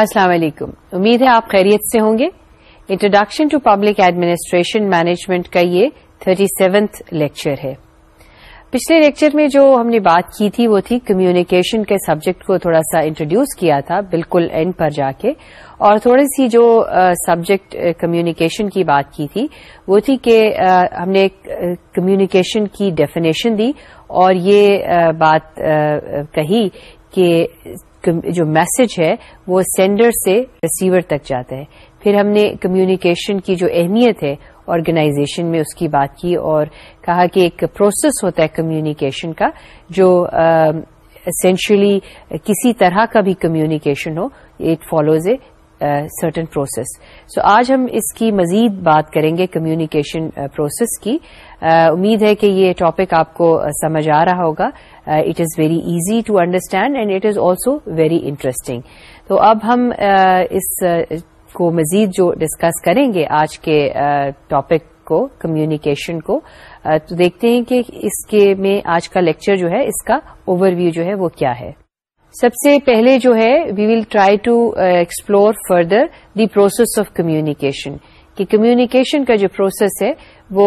السلام علیکم امید ہے آپ خیریت سے ہوں گے introduction to public administration management کا یہ تھرٹی سیونتھ لیکچر ہے پچھلے لیکچر میں جو ہم نے بات کی تھی وہ تھی کمیونیکیشن کے سبجیکٹ کو تھوڑا سا انٹروڈیوس کیا تھا بالکل اینڈ پر جا کے اور تھوڑی سی جو سبجیکٹ کمیونیکیشن کی بات کی تھی وہ تھی کہ ہم نے کمیونیکیشن کی ڈیفینیشن دی اور یہ بات کہی کہ جو میسج ہے وہ سینڈر سے ریسیور تک جاتا ہے پھر ہم نے کمیونیکیشن کی جو اہمیت ہے آرگنائزیشن میں اس کی بات کی اور کہا کہ ایک پروسیس ہوتا ہے کمیونیکیشن کا جو اسینشلی کسی طرح کا بھی communication who it follows a certain process so آج ہم اس کی مزید بات کریں گے کمیونیکیشن پروسیس کی امید ہے کہ یہ ٹاپک آپ کو سمجھ آ رہا ہوگا it is very easy to understand and it is also very interesting تو اب ہم uh, اس uh, کو مزید جو ڈسکس کریں گے آج کے ٹاپک uh, کو کمیونیکیشن کو تو دیکھتے ہیں کہ اس کے میں آج کا لیکچر جو ہے اس کا اوور ویو جو ہے وہ کیا ہے سب سے پہلے جو ہے we will try to explore further the process of communication کہ کمیونیکیشن کا جو پروسیس ہے وہ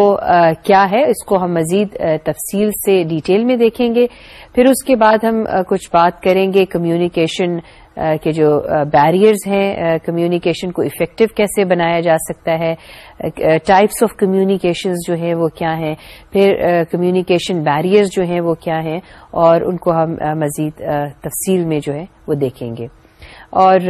کیا ہے اس کو ہم مزید تفصیل سے ڈیٹیل میں دیکھیں گے پھر اس کے بعد ہم کچھ بات کریں گے کمیونیکیشن کے جو بیریئرز ہیں کمیونیکیشن کو افیکٹو کیسے بنایا جا سکتا ہے ٹائپس آف کمیونیکیشنز جو ہیں وہ کیا ہیں پھر کمیونیکیشن بیریئرز جو ہیں وہ کیا ہیں اور ان کو ہم مزید تفصیل میں جو ہے وہ دیکھیں گے اور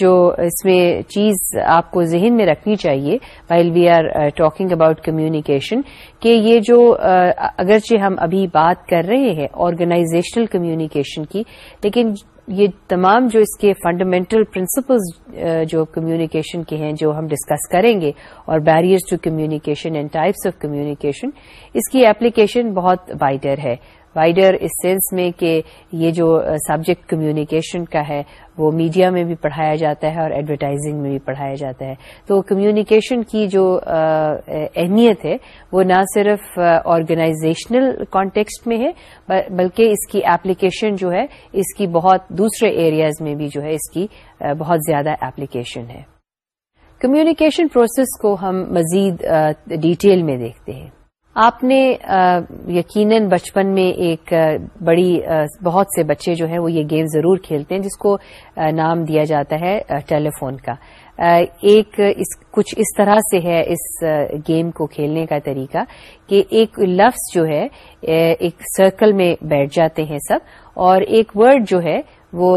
جو اس میں چیز آپ کو ذہن میں رکھنی چاہیے while we are talking about communication کہ یہ جو اگرچہ ہم ابھی بات کر رہے ہیں آرگنائزیشنل کمیونیکیشن کی لیکن یہ تمام جو اس کے فنڈامنٹل پرنسپلز جو کمیونیکیشن کے ہیں جو ہم ڈسکس کریں گے اور barriers to communication and types of communication اس کی اپلیکیشن بہت وائڈر ہے وائڈر اس سینس میں کہ یہ جو سبجیکٹ کمیونیکیشن کا ہے وہ میڈیا میں بھی پڑھایا جاتا ہے اور ایڈورٹائزنگ میں بھی پڑھایا جاتا ہے تو کمیونیکیشن کی جو اہمیت ہے وہ نہ صرف آرگنائزیشنل کانٹیکسٹ میں ہے بلکہ اس کی ایپلیکیشن جو ہے اس کی بہت دوسرے ایریاز میں بھی جو ہے اس کی بہت زیادہ ایپلیکیشن ہے کمیونیکیشن پروسیس کو ہم مزید ڈیٹیل میں دیکھتے ہیں آپ نے یقیناً بچپن میں ایک بڑی بہت سے بچے جو ہیں وہ یہ گیم ضرور کھیلتے ہیں جس کو نام دیا جاتا ہے ٹیلی فون کا ایک اس کچھ اس طرح سے ہے اس گیم کو کھیلنے کا طریقہ کہ ایک لفظ جو ہے ایک سرکل میں بیٹھ جاتے ہیں سب اور ایک ورڈ جو ہے وہ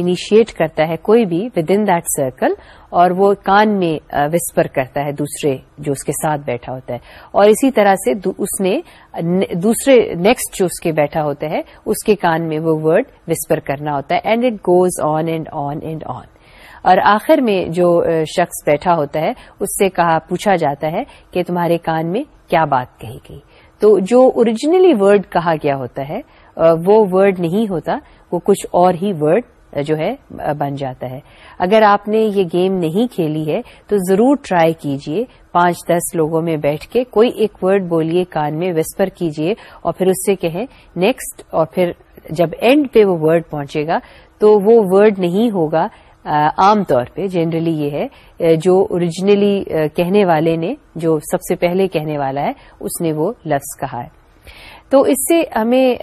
انیشیٹ کرتا ہے کوئی بھی ود ان دیٹ سرکل اور وہ کان میں وسپر کرتا ہے دوسرے جو اس کے ساتھ بیٹھا ہوتا ہے اور اسی طرح سے اس نے دوسرے نیکسٹ جو اس کے بیٹھا ہوتا ہے اس کے کان میں وہ ورڈ وسپر کرنا ہوتا ہے and it goes on and on and on اور آخر میں جو شخص بیٹھا ہوتا ہے اس سے کہا پوچھا جاتا ہے کہ تمہارے کان میں کیا بات کہی گئی تو جو اوریجنلی ورڈ کہا گیا ہوتا ہے وہ ورڈ نہیں ہوتا وہ کچھ اور ہی ورڈ جو ہے بن جاتا ہے اگر آپ نے یہ گیم نہیں کھیلی ہے تو ضرور ٹرائی کیجئے پانچ دس لوگوں میں بیٹھ کے کوئی ایک ورڈ بولیے کان میں وسپر کیجئے اور پھر اس سے کہیں نیکسٹ اور پھر جب اینڈ پہ وہ ورڈ پہنچے گا تو وہ ورڈ نہیں ہوگا عام طور پہ جنرلی یہ ہے جو اوریجنلی کہنے والے نے جو سب سے پہلے کہنے والا ہے اس نے وہ لفظ کہا ہے تو اس سے ہمیں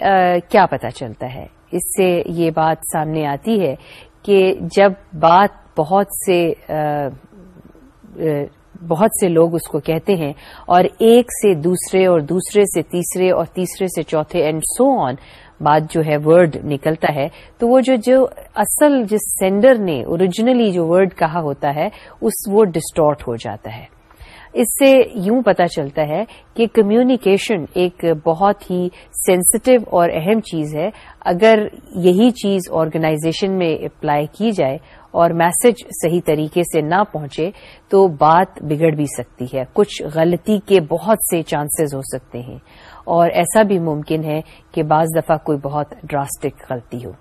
کیا پتہ چلتا ہے اس سے یہ بات سامنے آتی ہے کہ جب بات بہت سے بہت سے لوگ اس کو کہتے ہیں اور ایک سے دوسرے اور دوسرے سے تیسرے اور تیسرے سے چوتھے اینڈ سو آن بات جو ہے ورڈ نکلتا ہے تو وہ جو اصل جس سینڈر نے اوریجنلی جو ورڈ کہا ہوتا ہے اس وہ ڈسٹارٹ ہو جاتا ہے اس سے یوں پتا چلتا ہے کہ کمیونیکیشن ایک بہت ہی سینسٹیو اور اہم چیز ہے اگر یہی چیز آرگنائزیشن میں اپلائی کی جائے اور میسج صحیح طریقے سے نہ پہنچے تو بات بگڑ بھی سکتی ہے کچھ غلطی کے بہت سے چانسز ہو سکتے ہیں اور ایسا بھی ممکن ہے کہ بعض دفعہ کوئی بہت ڈراسٹک غلطی ہو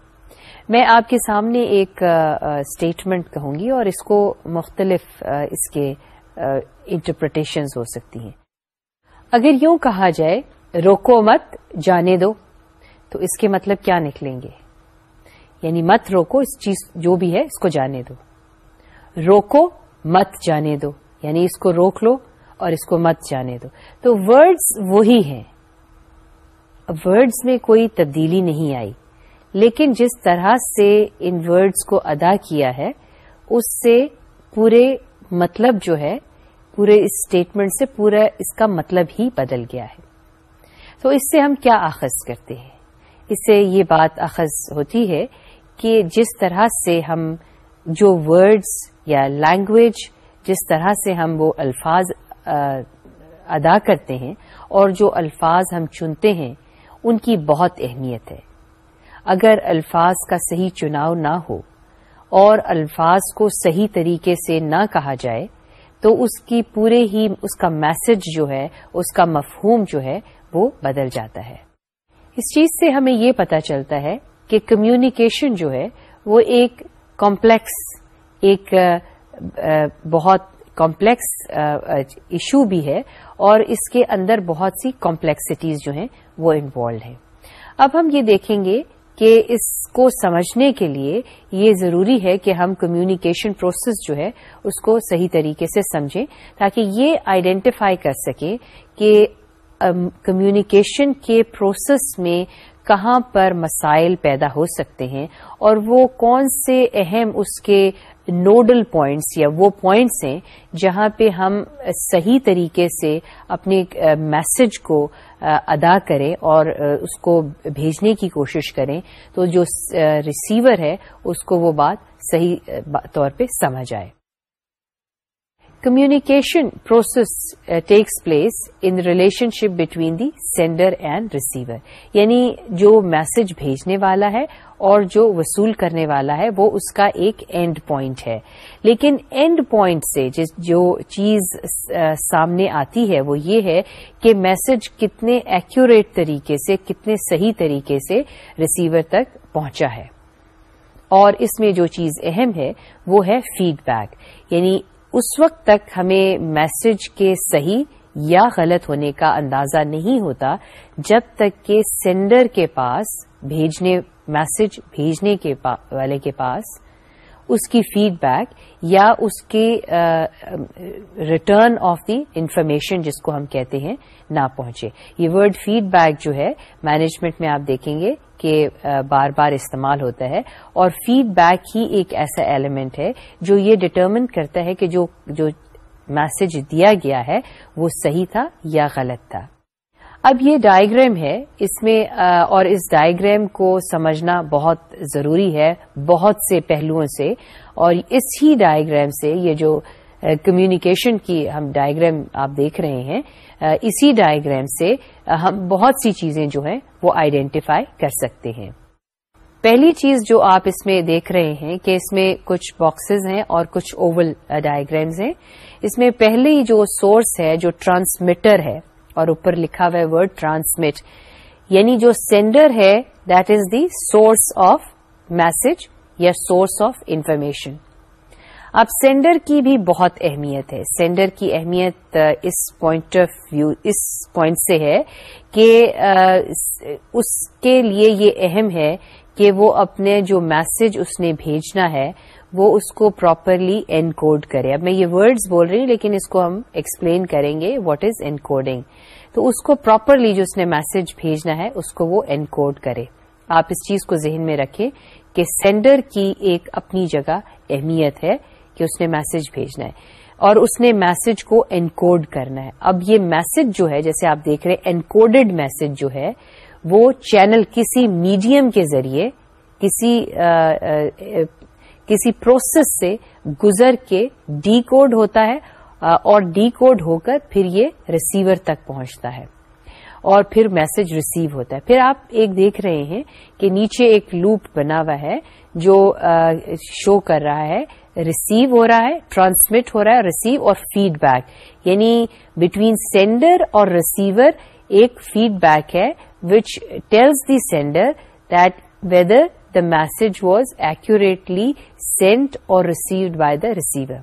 میں آپ کے سامنے ایک اسٹیٹمنٹ کہوں گی اور اس کو مختلف اس کے انٹرپریٹیشن ہو سکتی ہیں اگر یوں کہا جائے روکو مت جانے دو تو اس کے مطلب کیا نکلیں گے یعنی مت روکو اس چیز جو بھی ہے اس کو جانے دو روکو مت جانے دو یعنی اس کو روک لو اور اس کو مت جانے دو تو ورڈز وہی ہیں ورڈز میں کوئی تبدیلی نہیں آئی لیکن جس طرح سے ان ورڈز کو ادا کیا ہے اس سے پورے مطلب جو ہے پورے اس اسٹیٹمنٹ سے پورا اس کا مطلب ہی بدل گیا ہے تو اس سے ہم کیا آخذ کرتے ہیں اس سے یہ بات اخذ ہوتی ہے کہ جس طرح سے ہم جو ورڈز یا لینگویج جس طرح سے ہم وہ الفاظ ادا کرتے ہیں اور جو الفاظ ہم چنتے ہیں ان کی بہت اہمیت ہے اگر الفاظ کا صحیح چناؤ نہ ہو اور الفاظ کو صحیح طریقے سے نہ کہا جائے تو اس کی پورے ہی اس کا میسج جو ہے اس کا مفہوم جو ہے وہ بدل جاتا ہے اس چیز سے ہمیں یہ پتہ چلتا ہے کہ کمیونیکیشن جو ہے وہ ایک کمپلیکس ایک بہت کمپلیکس ایشو بھی ہے اور اس کے اندر بہت سی کمپلیکسٹیز جو ہیں وہ انوالو ہیں اب ہم یہ دیکھیں گے کہ اس کو سمجھنے کے لیے یہ ضروری ہے کہ ہم کمیونیکیشن پروسیس جو ہے اس کو صحیح طریقے سے سمجھیں تاکہ یہ آئیڈینٹیفائی کر سکیں کہ کمیونیکیشن کے پروسیس میں کہاں پر مسائل پیدا ہو سکتے ہیں اور وہ کون سے اہم اس کے نوڈل پوائنٹس یا وہ پوائنٹس ہیں جہاں پہ ہم صحیح طریقے سے اپنے میسج کو ادا کریں اور اس کو بھیجنے کی کوشش کریں تو جو ریسیور ہے اس کو وہ بات صحیح طور پہ سمجھ آئے communication process uh, takes place in the relationship between the sender and receiver یعنی جو میسج بھیجنے والا ہے اور جو وصول کرنے والا ہے وہ اس کا ایک اینڈ پوائنٹ ہے لیکن اینڈ پوائنٹ سے جس جو چیز سامنے آتی ہے وہ یہ ہے کہ میسج کتنے ایکوریٹ طریقے سے کتنے صحیح طریقے سے ریسیور تک پہنچا ہے اور اس میں جو چیز اہم ہے وہ ہے فیڈ بیک یعنی اس وقت تک ہمیں میسج کے صحیح یا غلط ہونے کا اندازہ نہیں ہوتا جب تک کہ سینڈر کے پاس بھیجنے میسج بھیجنے کے والے کے پاس اس کی فیڈ بیک یا اس کے ریٹرن آف دی انفارمیشن جس کو ہم کہتے ہیں نہ پہنچے یہ ورڈ فیڈ بیک جو ہے مینجمنٹ میں آپ دیکھیں گے کہ بار بار استعمال ہوتا ہے اور فیڈ بیک ہی ایک ایسا ایلیمنٹ ہے جو یہ ڈٹرمن کرتا ہے کہ جو میسج دیا گیا ہے وہ صحیح تھا یا غلط تھا اب یہ ڈائگرام ہے اس میں اور اس ڈائیگرام کو سمجھنا بہت ضروری ہے بہت سے پہلوؤں سے اور اس ہی ڈائیگرام سے یہ جو کمیونیکیشن کی ہم ڈائگرام آپ دیکھ رہے ہیں اسی ڈائیگرام سے ہم بہت سی چیزیں جو ہیں وہ آئیڈینٹیفائی کر سکتے ہیں پہلی چیز جو آپ اس میں دیکھ رہے ہیں کہ اس میں کچھ باکسز ہیں اور کچھ اوول ڈائگرامز ہیں اس میں پہلی جو سورس ہے جو ٹرانسمیٹر ہے اور اوپر لکھا ہوا ہے ورڈ ٹرانسمٹ یعنی جو سینڈر ہے that is the source of message یا سورس آف انفارمیشن اب سینڈر کی بھی بہت اہمیت ہے سینڈر کی اہمیت uh, اس پوائنٹ آف ویو اس پوائنٹ سے ہے کہ uh, اس کے لیے یہ اہم ہے کہ وہ اپنے جو میسج اس نے بھیجنا ہے وہ اس کو پراپرلی کوڈ کرے اب میں یہ ورڈ بول رہی ہوں لیکن اس کو ہم ایکسپلین کریں گے واٹ از این کوڈنگ تو اس کو پراپرلی جو اس نے میسج بھیجنا ہے اس کو وہ کوڈ کرے آپ اس چیز کو ذہن میں رکھیں کہ سینڈر کی ایک اپنی جگہ اہمیت ہے کہ اس نے میسج بھیجنا ہے اور اس نے میسج کو انکوڈ کرنا ہے اب یہ میسج جو ہے جیسے آپ دیکھ رہے ان کوڈ میسج جو ہے وہ چینل کسی میڈیم کے ذریعے کسی کسی پروسیس سے گزر کے ڈی کوڈ ہوتا ہے اور ڈی کوڈ ہو کر پھر یہ ریسیور تک پہنچتا ہے اور پھر میسج ریسیو ہوتا ہے پھر آپ ایک دیکھ رہے ہیں کہ نیچے ایک لوپ بنا ہوا ہے جو شو کر رہا ہے ریسیو ہو رہا ہے ٹرانسمٹ ہو رہا ہے ریسیو اور فیڈ بیک یعنی بٹوین سینڈر اور ریسیور ایک فیڈ بیک ہے which tells the sender that whether message was accurately sent اور ریسیوڈ بائی دا ریسیور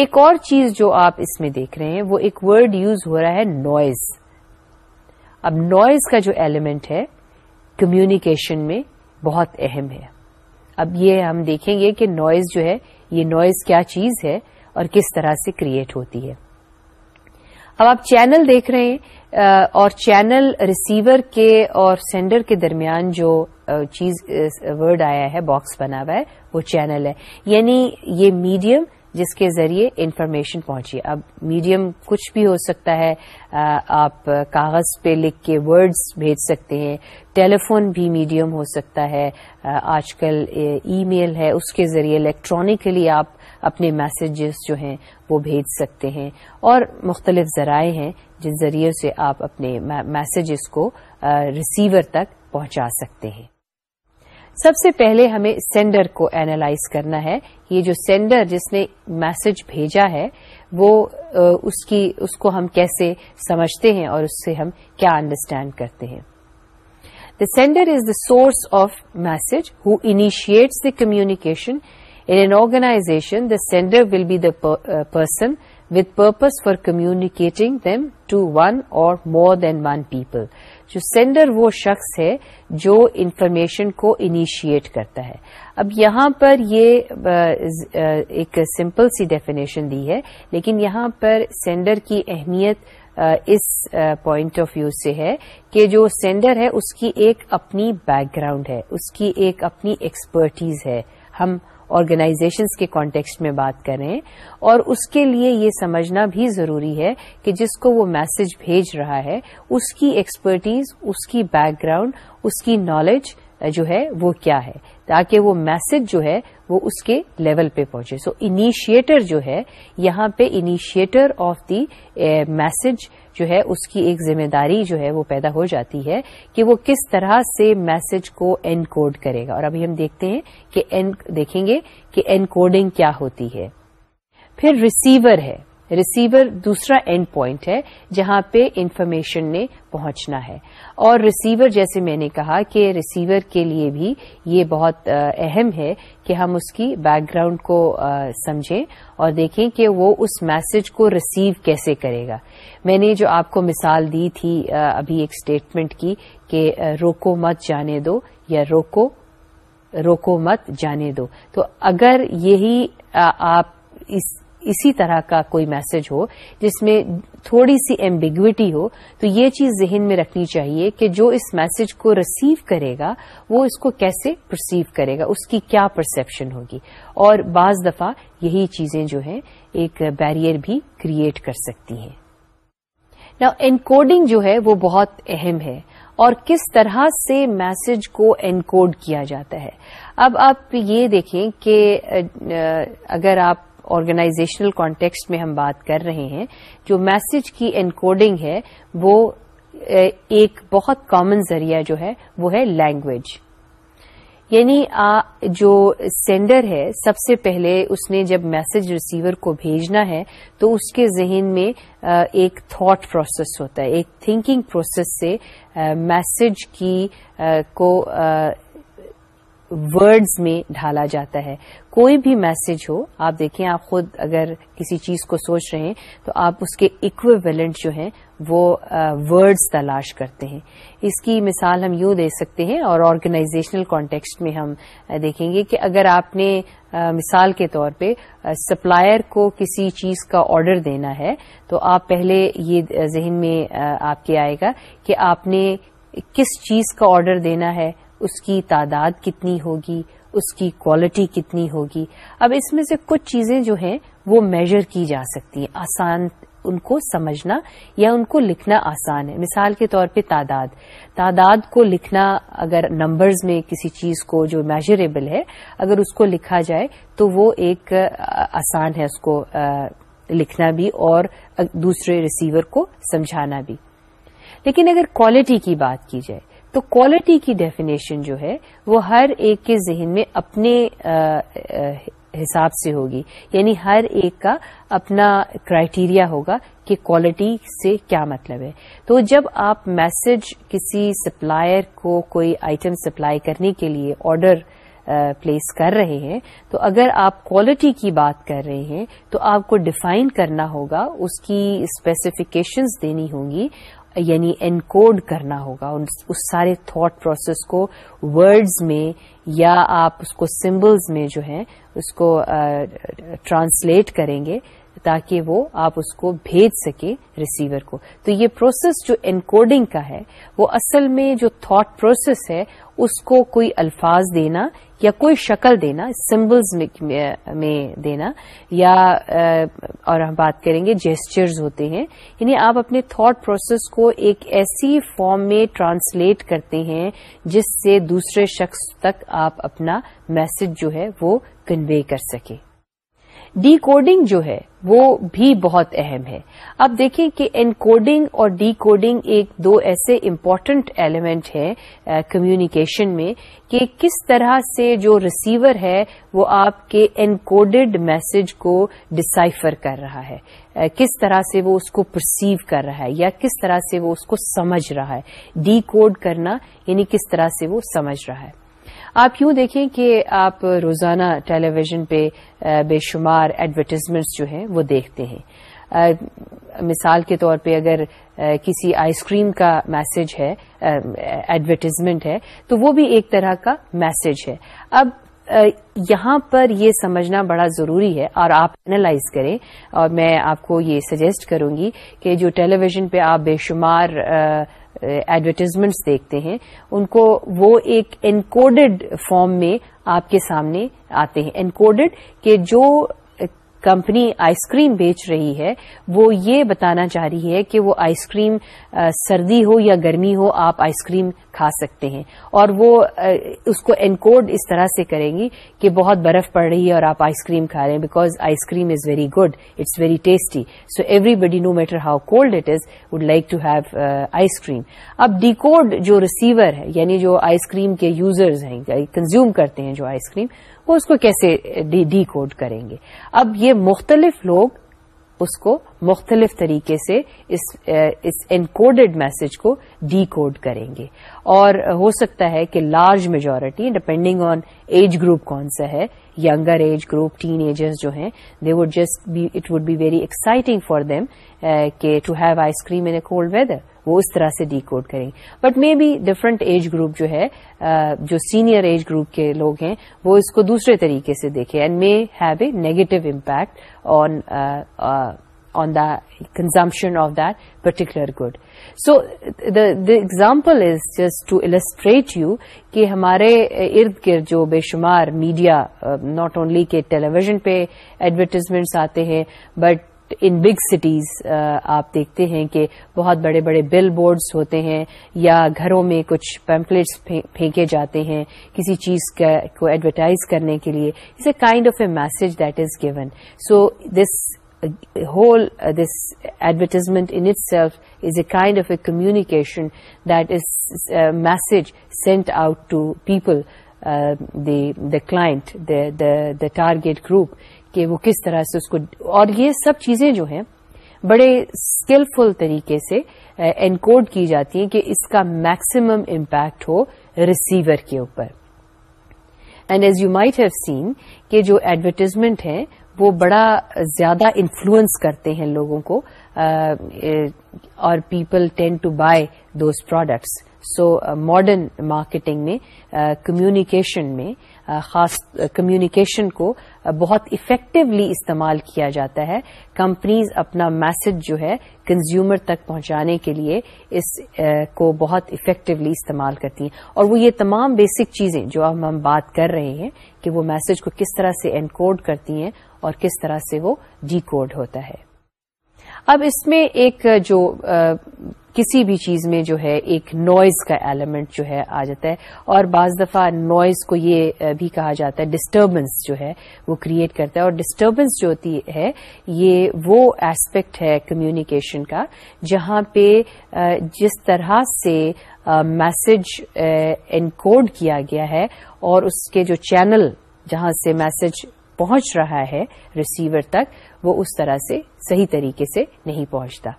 ایک اور چیز جو آپ اس میں دیکھ رہے ہیں وہ ایک ورڈ یوز ہو رہا ہے نوائز اب نوائز کا جو ایلیمنٹ ہے کمیونیکیشن میں بہت اہم ہے اب یہ ہم دیکھیں گے کہ نوائز جو ہے یہ نوائز کیا چیز ہے اور کس طرح سے کریٹ ہوتی ہے اب آپ چینل دیکھ رہے ہیں اور چینل ریسیور کے اور سینڈر کے درمیان جو چیز ورڈ آیا ہے باکس بنا ہوا ہے وہ چینل ہے یعنی یہ میڈیم جس کے ذریعے انفارمیشن پہنچی اب میڈیم کچھ بھی ہو سکتا ہے آپ کاغذ پہ لکھ کے ورڈز بھیج سکتے ہیں ٹیلی فون بھی میڈیم ہو سکتا ہے آج کل ای میل ہے اس کے ذریعے الیکٹرانکلی آپ اپنے میسیجز جو ہیں وہ بھیج سکتے ہیں اور مختلف ذرائع ہیں جن ذریعے سے آپ اپنے میسیجز کو ریسیور تک پہنچا سکتے ہیں سب سے پہلے ہمیں سینڈر کو اینالائز کرنا ہے یہ جو سینڈر جس نے میسج بھیجا ہے وہ اس کی اس کو ہم کیسے سمجھتے ہیں اور اس سے ہم کیا انڈرسٹینڈ کرتے ہیں the sender is the source of message who initiates the communication organization the sender will be the person with purpose for communicating them to one or more than one people جو sender وہ شخص ہے جو information کو initiate کرتا ہے اب یہاں پر یہ ایک سمپل سی ڈیفینیشن دی ہے لیکن یہاں پر سینڈر کی اہمیت اس پوائنٹ آف ویو سے ہے کہ جو سینڈر ہے اس کی ایک اپنی بیک گراؤنڈ ہے اس کی ایک اپنی ایکسپرٹیز ہے ہم آرگنائزیشنس کے کانٹیکسٹ میں بات کریں اور اس کے لیے یہ سمجھنا بھی ضروری ہے کہ جس کو وہ میسج بھیج رہا ہے اس کی ایکسپرٹیز اس کی بیک گراؤنڈ اس کی نالج جو ہے وہ کیا ہے تاکہ وہ میسج جو ہے وہ اس کے لیول پہ پہنچے سو انیشیٹر جو ہے یہاں پہ انیشیٹر آف دی میسج جو ہے اس کی ایک ذمہ داری جو ہے وہ پیدا ہو جاتی ہے کہ وہ کس طرح سے میسج کو این کوڈ کرے گا اور ابھی ہم دیکھتے ہیں کہ دیکھیں گے کہ این کوڈنگ کیا ہوتی ہے پھر ریسیور ہے ریسیور دوسرا اینڈ پوائنٹ ہے جہاں پہ انفارمیشن نے پہنچنا ہے اور ریسیور جیسے میں نے کہا کہ ریسیور کے لیے بھی یہ بہت اہم ہے کہ ہم اس کی بیک گراؤنڈ کو سمجھیں اور دیکھیں کہ وہ اس میسج کو ریسیو کیسے کرے گا میں نے جو آپ کو مثال دی تھی ابھی ایک اسٹیٹمنٹ کی کہ روکو مت جانے دو یا روکو روکو مت جانے دو تو اگر یہی آپ اس اسی طرح کا کوئی میسج ہو جس میں تھوڑی سی ایمبیگوٹی ہو تو یہ چیز ذہن میں رکھنی چاہیے کہ جو اس میسج کو ریسیو کرے گا وہ اس کو کیسے پرسیو کرے گا اس کی کیا پرسپشن ہوگی اور بعض دفعہ یہی چیزیں جو ہیں ایک بیریئر بھی کریٹ کر سکتی ہیں نا انکوڈنگ جو ہے وہ بہت اہم ہے اور کس طرح سے میسج کو انکوڈ کیا جاتا ہے اب آپ یہ دیکھیں کہ اگر آپ آرگنائزیشنل کانٹیکسٹ میں ہم بات کر رہے ہیں جو میسج کی انکوڈنگ ہے وہ ایک بہت کامن ذریعہ جو ہے وہ ہے لینگویج یعنی جو سینڈر ہے سب سے پہلے اس نے جب میسج ریسیور کو بھیجنا ہے تو اس کے ذہن میں ایک تھاٹ پروسیس ہوتا ہے ایک تھنکنگ پروسیس سے میسج کی کو ورڈز میں ڈھالا جاتا ہے کوئی بھی میسج ہو آپ دیکھیں آپ خود اگر کسی چیز کو سوچ رہے ہیں تو آپ اس کے اکو جو ہیں وہ ورڈز تلاش کرتے ہیں اس کی مثال ہم یوں دے سکتے ہیں اور آرگنائزیشنل کانٹیکسٹ میں ہم دیکھیں گے کہ اگر آپ نے مثال کے طور پہ سپلائر کو کسی چیز کا آرڈر دینا ہے تو آپ پہلے یہ ذہن میں آپ کے آئے گا کہ آپ نے کس چیز کا آرڈر دینا ہے اس کی تعداد کتنی ہوگی اس کی کوالٹی کتنی ہوگی اب اس میں سے کچھ چیزیں جو ہیں وہ میجر کی جا سکتی ہیں آسان ان کو سمجھنا یا ان کو لکھنا آسان ہے مثال کے طور پہ تعداد تعداد کو لکھنا اگر نمبرز میں کسی چیز کو جو میجریبل ہے اگر اس کو لکھا جائے تو وہ ایک آسان ہے اس کو لکھنا بھی اور دوسرے ریسیور کو سمجھانا بھی لیکن اگر کوالٹی کی بات کی جائے تو کوالٹی کی ڈیفینیشن جو ہے وہ ہر ایک کے ذہن میں اپنے حساب سے ہوگی یعنی ہر ایک کا اپنا کرائیٹیریا ہوگا کہ کوالٹی سے کیا مطلب ہے تو جب آپ میسج کسی سپلائر کو کوئی آئٹم سپلائی کرنے کے لیے آرڈر پلیس کر رہے ہیں تو اگر آپ کوالٹی کی بات کر رہے ہیں تو آپ کو ڈیفائن کرنا ہوگا اس کی اسپیسیفکیشنز دینی ہوگی یعنی انکوڈ کرنا ہوگا اس سارے تھاٹ پروسیس کو ورڈز میں یا آپ اس کو سمبلز میں جو ہے اس کو ٹرانسلیٹ کریں گے تاکہ وہ آپ اس کو بھیج سکے ریسیور کو تو یہ پروسیس جو انکوڈنگ کا ہے وہ اصل میں جو تھاٹ پروسیس ہے اس کو کوئی الفاظ دینا یا کوئی شکل دینا سمبلز میں دینا یا اور ہم بات کریں گے جیسچرز ہوتے ہیں یعنی آپ اپنے تھاٹ پروسیس کو ایک ایسی فارم میں ٹرانسلیٹ کرتے ہیں جس سے دوسرے شخص تک آپ اپنا میسج جو ہے وہ کنوے کر سکیں ڈی کوڈنگ جو ہے وہ بھی بہت اہم ہے اب دیکھیں کہ ان کوڈنگ اور ڈی کوڈنگ ایک دو ایسے امپورٹنٹ ایلیمنٹ ہے کمیونیکیشن میں کہ کس طرح سے جو ریسیور ہے وہ آپ کے ان کوڈیڈ میسج کو ڈسائفر کر رہا ہے کس طرح سے وہ اس کو پرسیو کر رہا ہے یا کس طرح سے وہ اس کو سمجھ رہا ہے ڈی کوڈ کرنا یعنی کس طرح سے وہ سمجھ رہا ہے آپ یوں دیکھیں کہ آپ روزانہ ٹیلی ویژن پہ بے شمار ایڈورٹیزمنٹس جو ہیں وہ دیکھتے ہیں مثال کے طور پہ اگر کسی آئس کریم کا میسج ہے ایڈورٹیزمنٹ ہے تو وہ بھی ایک طرح کا میسج ہے اب یہاں پر یہ سمجھنا بڑا ضروری ہے اور آپ اینالائز کریں اور میں آپ کو یہ سجیسٹ کروں گی کہ جو ٹیلی ویژن پہ آپ بے شمار ایڈورٹیزمنٹس دیکھتے ہیں ان کو وہ ایک انکوڈیڈ فارم میں آپ کے سامنے آتے ہیں انکوڈیڈ کہ جو کمپنی آئس کریم بیچ رہی ہے وہ یہ بتانا چاہ رہی ہے کہ وہ آئس کریم سردی ہو یا گرمی ہو آپ آئس کریم کھا سکتے ہیں اور وہ اس کو انکوڈ اس طرح سے کریں گی کہ بہت برف پڑ رہی ہے اور آپ آئس کریم کھا رہے ہیں because ice cream is very good it's very tasty so everybody no matter how cold it is would like to have ice cream اب ڈیکوڈ جو ریسیور ہے یعنی جو آئس کریم کے یوزرز ہیں کنزیوم کرتے ہیں جو آئس کریم وہ اس کو کیسے ڈیکوڈ کریں گے اب یہ مختلف لوگ اس کو مختلف طریقے سے اس انکوڈیڈ میسج کو ڈیکوڈ کریں گے اور ہو سکتا ہے کہ large majority depending on age group کون سا ہے یگر ایج گروپ ٹین ایجرز جو ہیں they would just it would be very exciting for them کہ to have ice cream in cold weather وہ اس طرح سے ڈیکوڈ کریں but maybe different age group جو ہے جو سینئر ایج گروپ کے لوگ ہیں وہ اس کو دوسرے طریقے سے دیکھیں and may have a negative impact on on the consumption of that particular good so the example is just to illustrate you کہ ہمارے ارد گرد جو بے شمار میڈیا ناٹ اونلی کہ ٹیلی ویژن پہ ایڈورٹیزمنٹس آتے ہیں بٹ ان بگ سٹیز آپ دیکھتے ہیں کہ بہت بڑے بڑے بل بورڈز ہوتے ہیں یا گھروں میں کچھ پیمپلٹس پھینکے جاتے ہیں کسی چیز کو ایڈورٹائز کرنے کے لیے it's a kind of a message that is given so this whole this advertisement in itself is a kind of a communication that is message sent out to people the target group کہ وہ کس طرح سے اس کو اور یہ سب چیزیں جو ہیں بڑے اسکلفل طریقے سے انکوڈ کی جاتی ہیں کہ اس کا میکسمم امپیکٹ ہو ریسیور کے اوپر and as you might have seen کہ جو ایڈورٹیزمنٹ ہیں وہ بڑا زیادہ انفلوئنس کرتے ہیں لوگوں کو اور people tend to buy those products so modern marketing میں کمیونیکیشن میں خاص کمیونیکیشن کو بہت افیکٹولی استعمال کیا جاتا ہے کمپنیز اپنا میسج جو ہے کنزیومر تک پہنچانے کے لیے اس کو بہت افیکٹولی استعمال کرتی ہیں اور وہ یہ تمام بیسک چیزیں جو اب ہم بات کر رہے ہیں کہ وہ میسج کو کس طرح سے انکوڈ کرتی ہیں اور کس طرح سے وہ ڈیکوڈ ہوتا ہے اب اس میں ایک جو کسی بھی چیز میں جو ہے ایک نوائز کا ایلیمنٹ جو ہے آ جاتا ہے اور بعض دفعہ نوائز کو یہ بھی کہا جاتا ہے ڈسٹربنس جو ہے وہ کریٹ کرتا ہے اور ڈسٹربنس جو ہوتی ہے یہ وہ ایسپیکٹ ہے کمیونیکیشن کا جہاں پہ جس طرح سے میسج انکوڈ کیا گیا ہے اور اس کے جو چینل جہاں سے میسج پہنچ رہا ہے ریسیور تک وہ اس طرح سے صحیح طریقے سے نہیں پہنچتا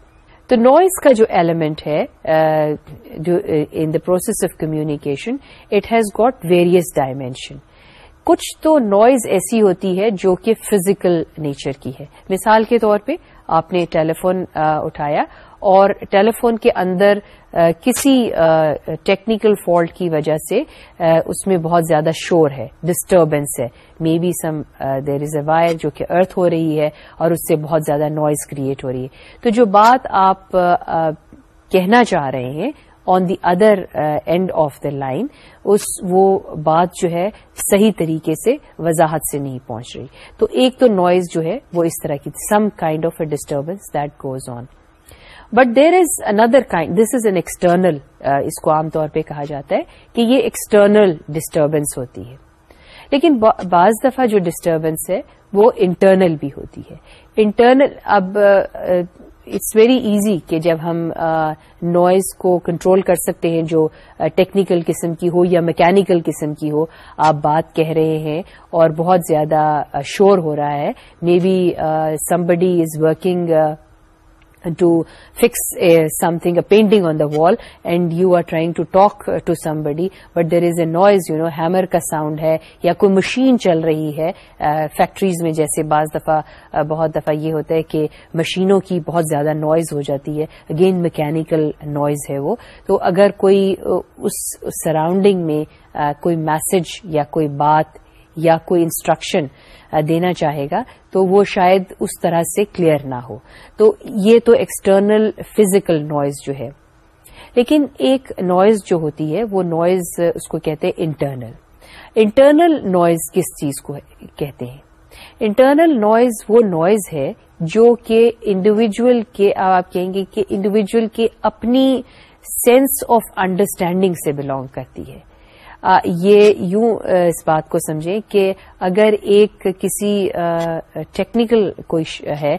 تو نوائز کا جو ایلیمنٹ ہے in the process of communication it has got various dimension کچھ تو نوائز ایسی ہوتی ہے جو کہ فزیکل نیچر کی ہے مثال کے طور پہ آپ نے ٹیلیفون اٹھایا اور ٹیلی فون کے اندر کسی ٹیکنیکل فالٹ کی وجہ سے اس میں بہت زیادہ شور ہے ڈسٹربینس ہے maybe some there is a wire جو کہ ارتھ ہو رہی ہے اور اس سے بہت زیادہ نوائز کریٹ ہو رہی ہے تو جو بات آپ کہنا چاہ رہے ہیں on the other end of the line اس وہ بات جو ہے صحیح طریقے سے وضاحت سے نہیں پہنچ رہی تو ایک تو نوائز جو ہے وہ اس طرح کی some kind of a disturbance that goes on but there is another kind this is an external اس کو عام طور پہ کہا جاتا ہے کہ یہ ایکسٹرنل ڈسٹربینس ہوتی ہے لیکن بعض دفعہ جو ڈسٹربنس ہے وہ انٹرنل بھی ہوتی ہے انٹرنل اب uh, اٹس ویری ایزی کہ جب ہم نوائز کو کنٹرول کر سکتے ہیں جو ٹیکنیکل قسم کی ہو یا میکینیکل قسم کی ہو آپ بات کہہ رہے ہیں اور بہت زیادہ شور ہو رہا ہے maybe somebody is working to fixing a painting on the wall and you are trying to talk to somebody but there is a noise you know hammer کا ساؤنڈ ہے یا کوئی مشین چل رہی ہے فیکٹریز میں جیسے بعض دفعہ بہت دفعہ یہ ہوتا ہے کہ مشینوں کی بہت زیادہ نوائز ہو جاتی ہے اگین میکینکل نوائز ہے وہ تو اگر کوئی اس سراؤنڈنگ میں کوئی میسج یا کوئی بات یا کوئی انسٹرکشن دینا چاہے گا تو وہ شاید اس طرح سے کلیئر نہ ہو تو یہ تو ایکسٹرنل فزیکل نوائز جو ہے لیکن ایک نوائز جو ہوتی ہے وہ نوائز اس کو کہتے ہیں انٹرنل انٹرنل نوائز کس چیز کو کہتے ہیں انٹرنل نوائز وہ نوائز ہے جو کہ انڈیویجل کے آپ کہیں گے کہ انڈیویجل کے اپنی سینس آف انڈرسٹینڈنگ سے بلونگ کرتی ہے یہ یوں اس بات کو سمجھیں کہ اگر ایک کسی ٹیکنیکل کوئی ہے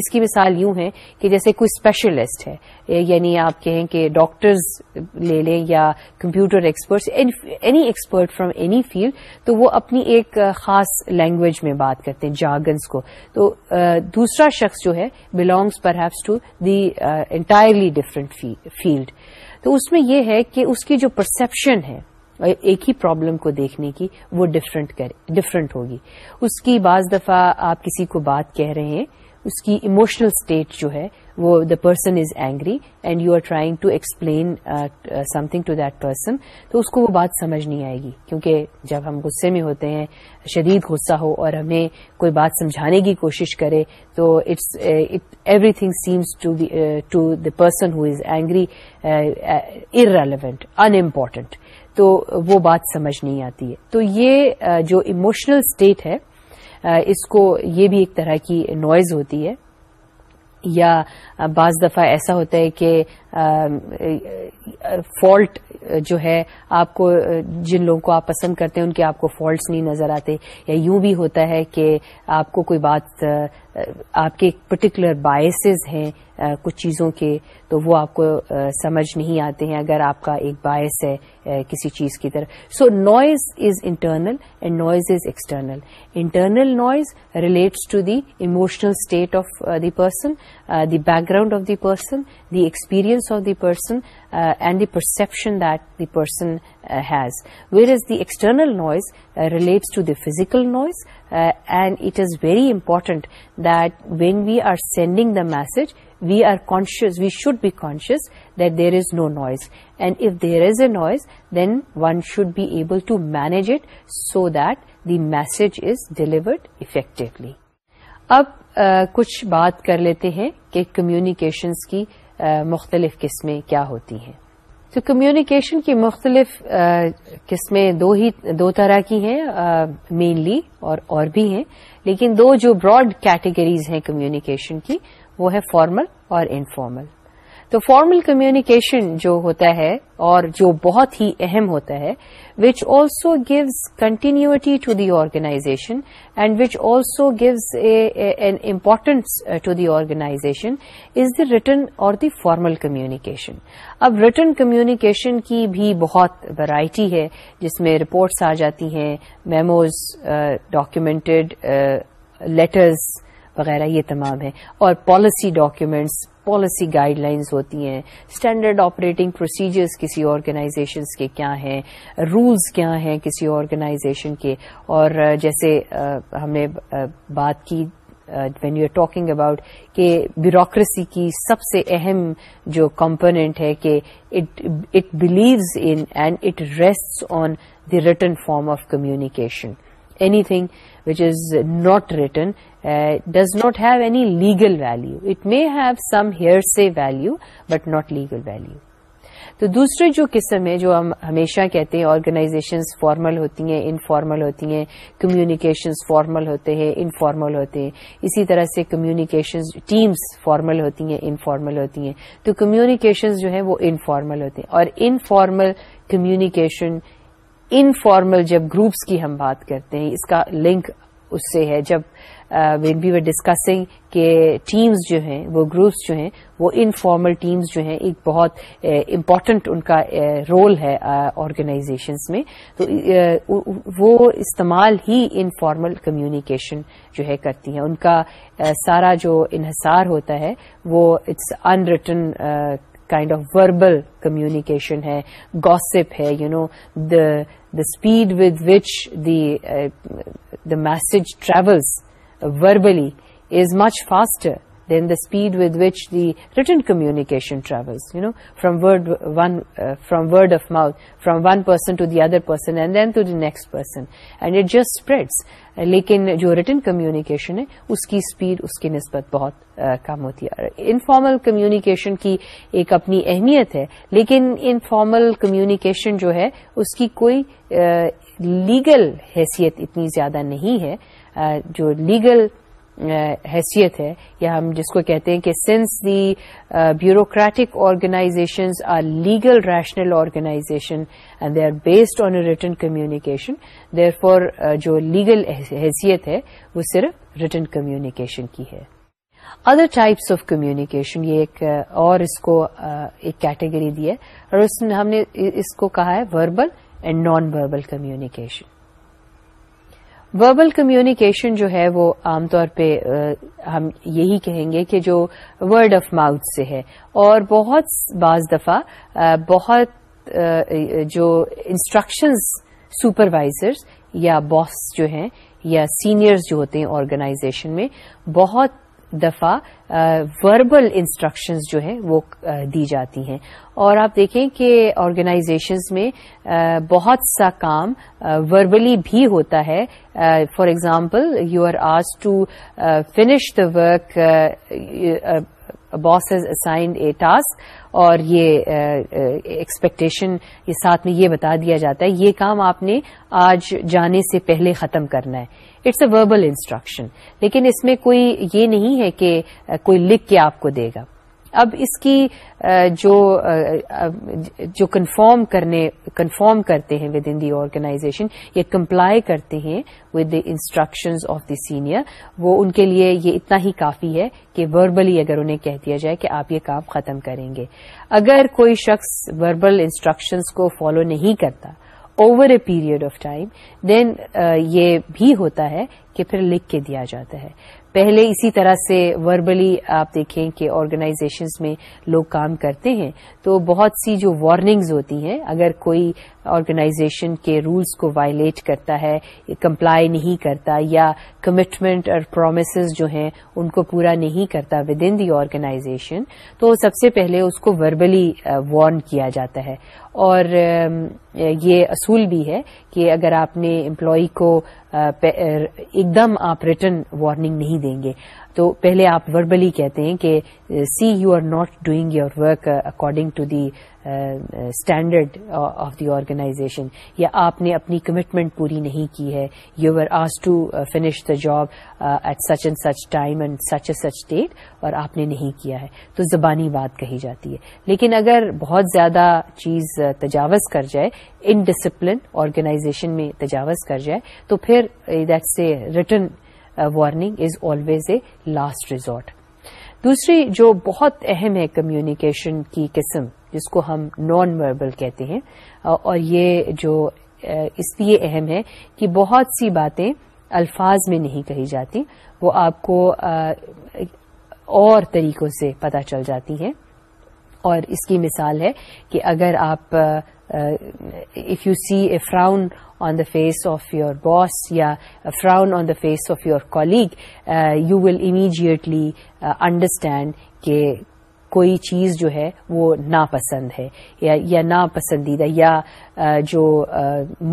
اس کی مثال یوں ہے کہ جیسے کوئی اسپیشلسٹ ہے یعنی آپ کہیں کہ ڈاکٹرز لے لیں یا computer expert any expert from any field تو وہ اپنی ایک خاص لینگویج میں بات کرتے ہیں جاگنس کو تو دوسرا شخص جو ہے belongs per happens to the entirely different field تو اس میں یہ ہے کہ اس کی جو پرسپشن ہے ایک ہی پرابلم کو دیکھنے کی وہ ڈفرنٹ ہوگی اس کی بعض دفعہ آپ کسی کو بات کہہ رہے ہیں اس کی ایموشنل اسٹیٹ جو ہے وہ the person is angry and you are trying to explain something to that person تو اس کو وہ بات سمجھ نہیں آئے گی کیونکہ جب ہم غصے میں ہوتے ہیں شدید غصہ ہو اور ہمیں کوئی بات سمجھانے کی کوشش کرے تو it's everything seems to the person who is angry irrelevant unimportant تو وہ بات سمجھ نہیں آتی ہے تو یہ جو ایموشنل اسٹیٹ ہے اس کو یہ بھی ایک طرح کی نوائز ہوتی ہے یا بعض دفعہ ایسا ہوتا ہے کہ فالٹ جو ہے آپ کو جن لوگوں کو آپ پسند کرتے ہیں ان کے آپ کو فالٹس نہیں نظر آتے یا یوں بھی ہوتا ہے کہ آپ کو کوئی بات آپ کے پرٹیکولر بایسز ہیں کچھ چیزوں کے تو وہ آپ کو سمجھ نہیں آتے ہیں اگر آپ کا ایک باعث ہے کسی چیز کی طرف so noise is internal and noise is external internal noise relates to the emotional state of the person the background of the person the experience of the person and the perception that the person has where is the external noise relates to the physical noise and it is very important that when we are sending the message we are conscious we should be conscious that there is no noise and if there is a noise then one should be able to manage it so that the message is delivered effectively اب کچھ بات کر لیتے ہیں کہ communications کی مختلف قسمیں کیا ہوتی ہیں تو کمیونیکیشن کی مختلف قسمیں دو ہی دو طرح کی ہیں مینلی اور اور بھی ہیں لیکن دو جو براڈ کیٹیگریز ہیں کمیونیکیشن کی وہ ہے فارمل اور انفارمل تو فارمل کمیونیکیشن جو ہوتا ہے اور جو بہت ہی اہم ہوتا ہے which also gives continuity to the organization and which also gives an importance to the organization is the written or the formal communication اب ریٹرن کمیونیکیشن کی بھی بہت ورائٹی ہے جس میں رپورٹس آ جاتی ہیں میموز ڈاکیومینٹڈ لیٹرز وغیرہ یہ تمام ہیں اور policy documents policy guidelines ہوتی ہیں اسٹینڈرڈ آپریٹنگ پروسیجرز کسی آرگنائزیشن کے کیا ہیں رولز کیا ہیں کسی آرگنائزیشن کے اور جیسے ہم نے بات کی when you are talking about کہ بیوروکریسی کی سب سے اہم جو کمپونیٹ ہے کہ it believes in and it rests on the written form of communication anything which is not written does not have any legal value it may have some hearsay value but not legal value تو دوسرے جو قسم ہے جو ہم ہمیشہ کہتے ہیں آرگنائزیشنز فارمل ہوتی ہیں انفارمل ہوتی ہیں کمیونیکیشنز فارمل ہوتے ہیں انفارمل ہوتے ہیں اسی طرح سے کمیونیکیشنز ٹیمز فارمل ہوتی ہیں انفارمل ہوتی ہیں تو کمیونیکیشنز جو ہیں وہ انفارمل ہوتے ہیں اور انفارمل کمیونیکیشن انفارمل جب گروپس کی ہم بات کرتے ہیں اس کا لنک اس سے ہے جب ویل بی و ڈسکسنگ کے ٹیمز جو ہیں وہ گروپس جو ہیں وہ انفارمل ٹیمز جو ہیں ایک بہت امپورٹنٹ ان کا رول ہے آرگنائزیشنز میں تو وہ استعمال ہی انفارمل کمیونیکیشن جو ہے کرتی ہیں ان کا سارا جو انحصار ہوتا ہے وہ it's unwritten kind of verbal communication ہے گوسپ ہے you know The speed with which uh, the message travels verbally is much faster then the speed with which the written communication travel word of mouth from one person to the other person and then to the next person and it just read لیکن جو written communication ہے اس کی speed اس کی نسبت بہت کم ہوتی ہے انفارمل کمیونیکیشن کی ایک اپنی اہمیت ہے لیکن انفارمل کمیونیکیشن جو ہے اس کی کوئی لیگل حیثیت اتنی زیادہ نہیں ہے جو لیگل حیثیت ہے یا ہم جس کو کہتے ہیں کہ since the bureaucratic organizations are legal rational organization and they are based on written communication therefore جو لیگل حیثیت ہے وہ صرف ریٹن کمیونیکیشن کی ہے ادر ٹائپس آف کمیونیکیشن یہ ایک اور اس کو ایک کیٹیگری دی ہے اور اس ہم نے اس کو کہا ہے verbal and non verbal communication verbal communication جو ہے وہ عام طور پہ ہم یہی کہیں گے کہ جو ورڈ آف ماؤتھ سے ہے اور بہت بعض دفعہ بہت جو انسٹرکشنز سپروائزرز یا باس جو ہیں یا سینئرز جو ہوتے ہیں آرگنائزیشن میں بہت دفعہ وربل انسٹرکشنز جو ہیں وہ دی جاتی ہیں اور آپ دیکھیں کہ آرگنائزیشنز میں بہت سا کام وربلی بھی ہوتا ہے for example you are as to finish the work boss has assigned a task اور یہ ایکسپیکٹیشن ساتھ میں یہ بتا دیا جاتا ہے یہ کام آپ نے آج جانے سے پہلے ختم کرنا ہے اٹس اے وربل انسٹرکشن لیکن اس میں کوئی یہ نہیں ہے کہ کوئی لکھ کے آپ کو دے گا اب اس کی جو جو کنفرم کرنے کنفرم کرتے ہیں ود ان دی آرگنائزیشن یا کمپلائی کرتے ہیں with the instructions of the senior وہ ان کے لیے یہ اتنا ہی کافی ہے کہ وربلی اگر انہیں کہہ دیا جائے کہ آپ یہ کام ختم کریں گے اگر کوئی شخص وربل انسٹرکشنز کو فالو نہیں کرتا over a period of time then یہ بھی ہوتا ہے کہ پھر لکھ کے دیا جاتا ہے پہلے اسی طرح سے وربلی آپ دیکھیں کہ آرگنائزیشنز میں لوگ کام کرتے ہیں تو بہت سی جو وارننگز ہوتی ہیں اگر کوئی آرگنائزیشن کے رولز کو وائلیٹ کرتا ہے کمپلائی نہیں کرتا یا کمٹمنٹ اور پرومسز جو ہیں ان کو پورا نہیں کرتا ود ان دی آرگنائزیشن تو سب سے پہلے اس کو وربلی وارن uh, کیا جاتا ہے اور um, یہ اصول بھی ہے کہ اگر آپ نے امپلائی کو uh, uh, ایک دم آپ ریٹرن وارننگ نہیں نہیں دیں گے تو پہلے آپ وربلی کہتے ہیں کہ see you are not doing your work according to the standard of the organization یا آپ نے اپنی کمٹمنٹ پوری نہیں کی ہے you are as to finish the job at such and such time and such a such date اور آپ نے نہیں کیا ہے تو زبانی بات کہی جاتی ہے لیکن اگر بہت زیادہ چیز uh, تجاوز کر جائے ان ڈسپلن آرگنائزیشن میں تجاوز کر جائے تو پھر that's a return warning is always a last resort دوسری جو بہت اہم ہے کمیونیکیشن کی قسم جس کو ہم نان وربل کہتے ہیں uh, اور یہ جو uh, اس لیے اہم ہے کہ بہت سی باتیں الفاظ میں نہیں کہی جاتی وہ آپ کو uh, اور طریقوں سے پتہ چل جاتی ہیں اور اس کی مثال ہے کہ اگر آپ Uh, if you see a frown on the face of your boss, a frown on the face of your colleague, uh, you will immediately uh, understand that کوئی چیز جو ہے وہ ناپسند ہے یا یا ناپسندیدہ یا جو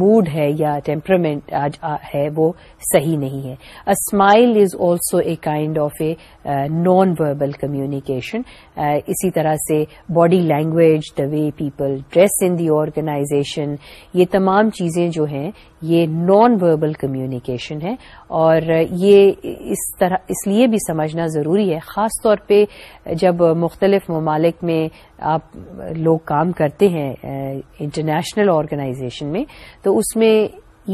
موڈ ہے یا ٹیمپرمنٹ ہے وہ صحیح نہیں ہے smile is also a kind of a non verbal communication اسی طرح سے body language the way people dress in the organization یہ تمام چیزیں جو ہیں یہ نان وربل کمیونیکیشن ہے اور یہ اس طرح اس لیے بھی سمجھنا ضروری ہے خاص طور پہ جب مختلف ممالک میں آپ لوگ کام کرتے ہیں انٹرنیشنل آرگنائزیشن میں تو اس میں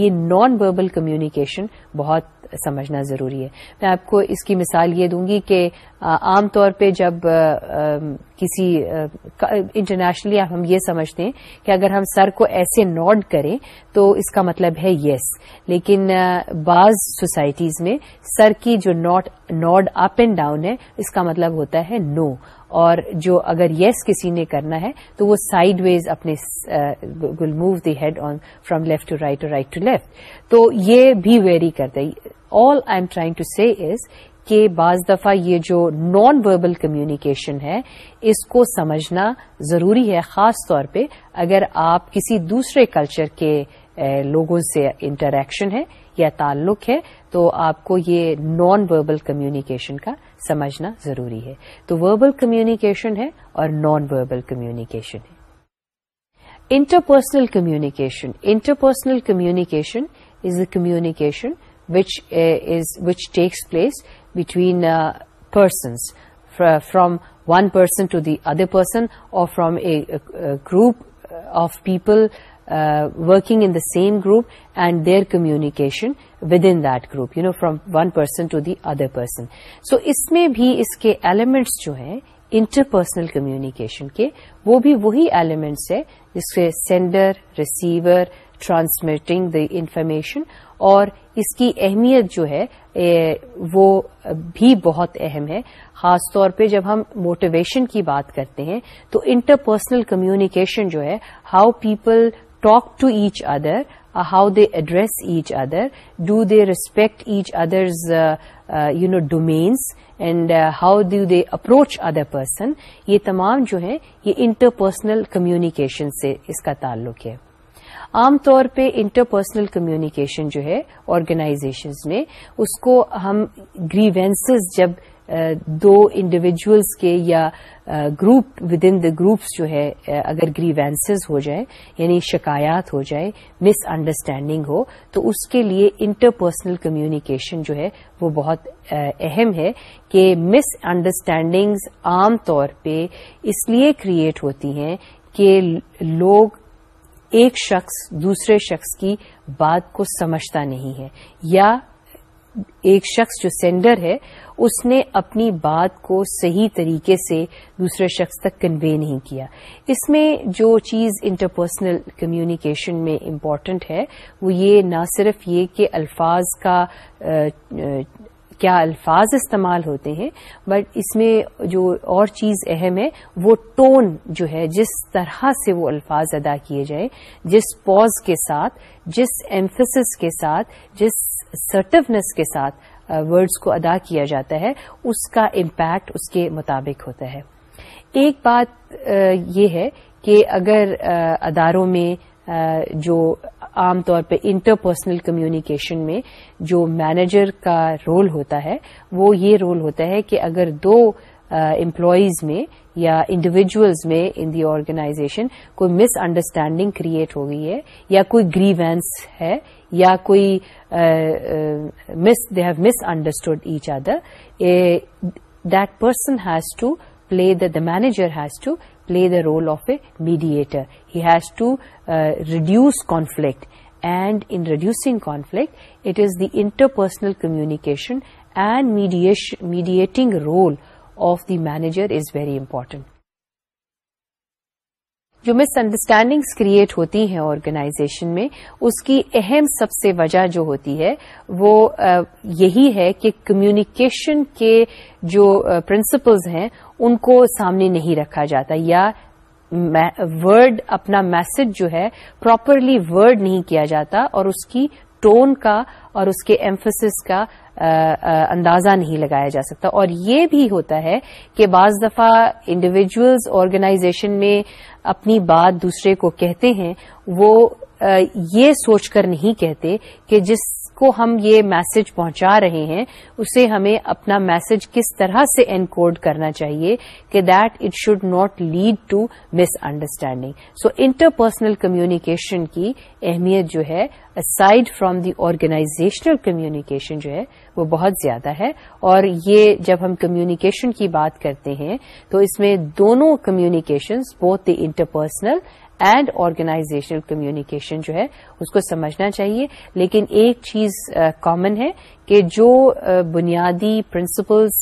یہ نان وربل کمیونیکیشن بہت سمجھنا ضروری ہے میں آپ کو اس کی مثال یہ دوں گی کہ عام طور پہ جب کسی انٹرنیشنلی ہم یہ سمجھتے ہیں کہ اگر ہم سر کو ایسے نوڈ کریں تو اس کا مطلب ہے یس لیکن بعض سوسائٹیز میں سر کی جو نوڈ اپ اینڈ ڈاؤن ہے اس کا مطلب ہوتا ہے نو اور جو اگر یس yes کسی نے کرنا ہے تو وہ سائڈ ویز اپنے will move the head on from left to right اور رائٹ ٹو لیفٹ تو یہ بھی ویری کرتا ہے all I am trying to see is کہ بعض دفعہ یہ جو نان وربل کمیونیکیشن ہے اس کو سمجھنا ضروری ہے خاص طور پہ اگر آپ کسی دوسرے کلچر کے لوگوں سے انٹریکشن ہے یا تعلق ہے تو آپ کو یہ نان وربل کمیونیکیشن کا سمجھنا ضروری ہے تو وربل کمیونیکیشن ہے اور نان وربل کمیونیکیشن ہے interpersonal communication interpersonal communication is a communication which takes place between persons from one person to the other person or from a group of people working in the same group and their communication within that group you know from one person to the other person so اس میں بھی اس کے elements جو ہیں interpersonal communication کے وہ بھی وہی elements ہے جس کے sender receiver transmitting the information اور اس کی اہمیت جو ہے وہ بھی بہت اہم ہے خاص طور پہ جب ہم موٹیویشن کی بات کرتے ہیں تو انٹرپرسنل کمیونیکیشن جو ہے how people talk to each other how they do each other do they respect each others you know dominance and how do they approach other person یہ تمام جو ہے یہ interpersonal کمیونیکیشن سے اس کا تعلق ہے عام طور پہ انٹرپرسنل کمیونیکیشن جو ہے آرگنائزیشنز میں اس کو ہم گریوینسز جب دو انڈیویجولس کے یا group within the groups جو ہے اگر گریوینسز ہو جائیں یعنی شکایات ہو جائیں مس انڈرسٹینڈنگ ہو تو اس کے لیے انٹر پرسنل کمیونیکیشن جو ہے وہ بہت اہم ہے کہ مس انڈرسٹینڈنگز عام طور پہ اس لیے کریٹ ہوتی ہیں کہ لوگ ایک شخص دوسرے شخص کی بات کو سمجھتا نہیں ہے یا ایک شخص جو سینڈر ہے اس نے اپنی بات کو صحیح طریقے سے دوسرے شخص تک کنوے نہیں کیا اس میں جو چیز انٹرپرسنل کمیونیکیشن میں امپورٹنٹ ہے وہ یہ نہ صرف یہ کہ الفاظ کا کیا الفاظ استعمال ہوتے ہیں بٹ اس میں جو اور چیز اہم ہے وہ ٹون جو ہے جس طرح سے وہ الفاظ ادا کیے جائیں جس پوز کے ساتھ جس ایمفسس کے ساتھ جس سرٹونیس کے ساتھ ورڈز کو ادا کیا جاتا ہے اس کا امپیکٹ اس کے مطابق ہوتا ہے ایک بات یہ ہے کہ اگر اداروں میں جو عام طور پہ انٹر پرسنل کمیونیکیشن میں جو مینیجر کا رول ہوتا ہے وہ یہ رول ہوتا ہے کہ اگر دو امپلائیز میں یا انڈیویجلز میں ان دی آرگنائزیشن کوئی مس انڈرسٹینڈنگ کریٹ ہو گئی ہے یا کوئی گریوینس ہے یا کوئی miss they have misunderstood each other that person has to play the the manager has to play the role of a mediator has to reduce conflict and in reducing conflict it is the interpersonal communication and mediating role of the manager is very important جو مس understandings create ہوتی ہیں organization میں اس کی اہم سب سے وجہ جو ہوتی ہے وہ یہی ہے کہ کمیونیکیشن کے جو پرنسپلز ہیں ان کو سامنے نہیں رکھا جاتا یا ورڈ اپنا میسج جو ہے پراپرلی ورڈ نہیں کیا جاتا اور اس کی ٹون کا اور اس کے ایمفسس کا اندازہ نہیں لگایا جا سکتا اور یہ بھی ہوتا ہے کہ بعض دفعہ انڈیویجلز آرگنائزیشن میں اپنی بات دوسرے کو کہتے ہیں وہ یہ سوچ کر نہیں کہتے کہ جس کو ہم یہ میسج پہنچا رہے ہیں اسے ہمیں اپنا میسج کس طرح سے انکوڈ کرنا چاہیے کہ that it should not lead to misunderstanding so interpersonal communication کی اہمیت جو ہے aside from the organizational communication جو ہے وہ بہت زیادہ ہے اور یہ جب ہم کمیونیکیشن کی بات کرتے ہیں تو اس میں دونوں کمیونیکیشنز بہت the interpersonal and organizational communication جو ہے اس کو سمجھنا چاہیے لیکن ایک چیز کامن ہے کہ جو بنیادی پرنسپلز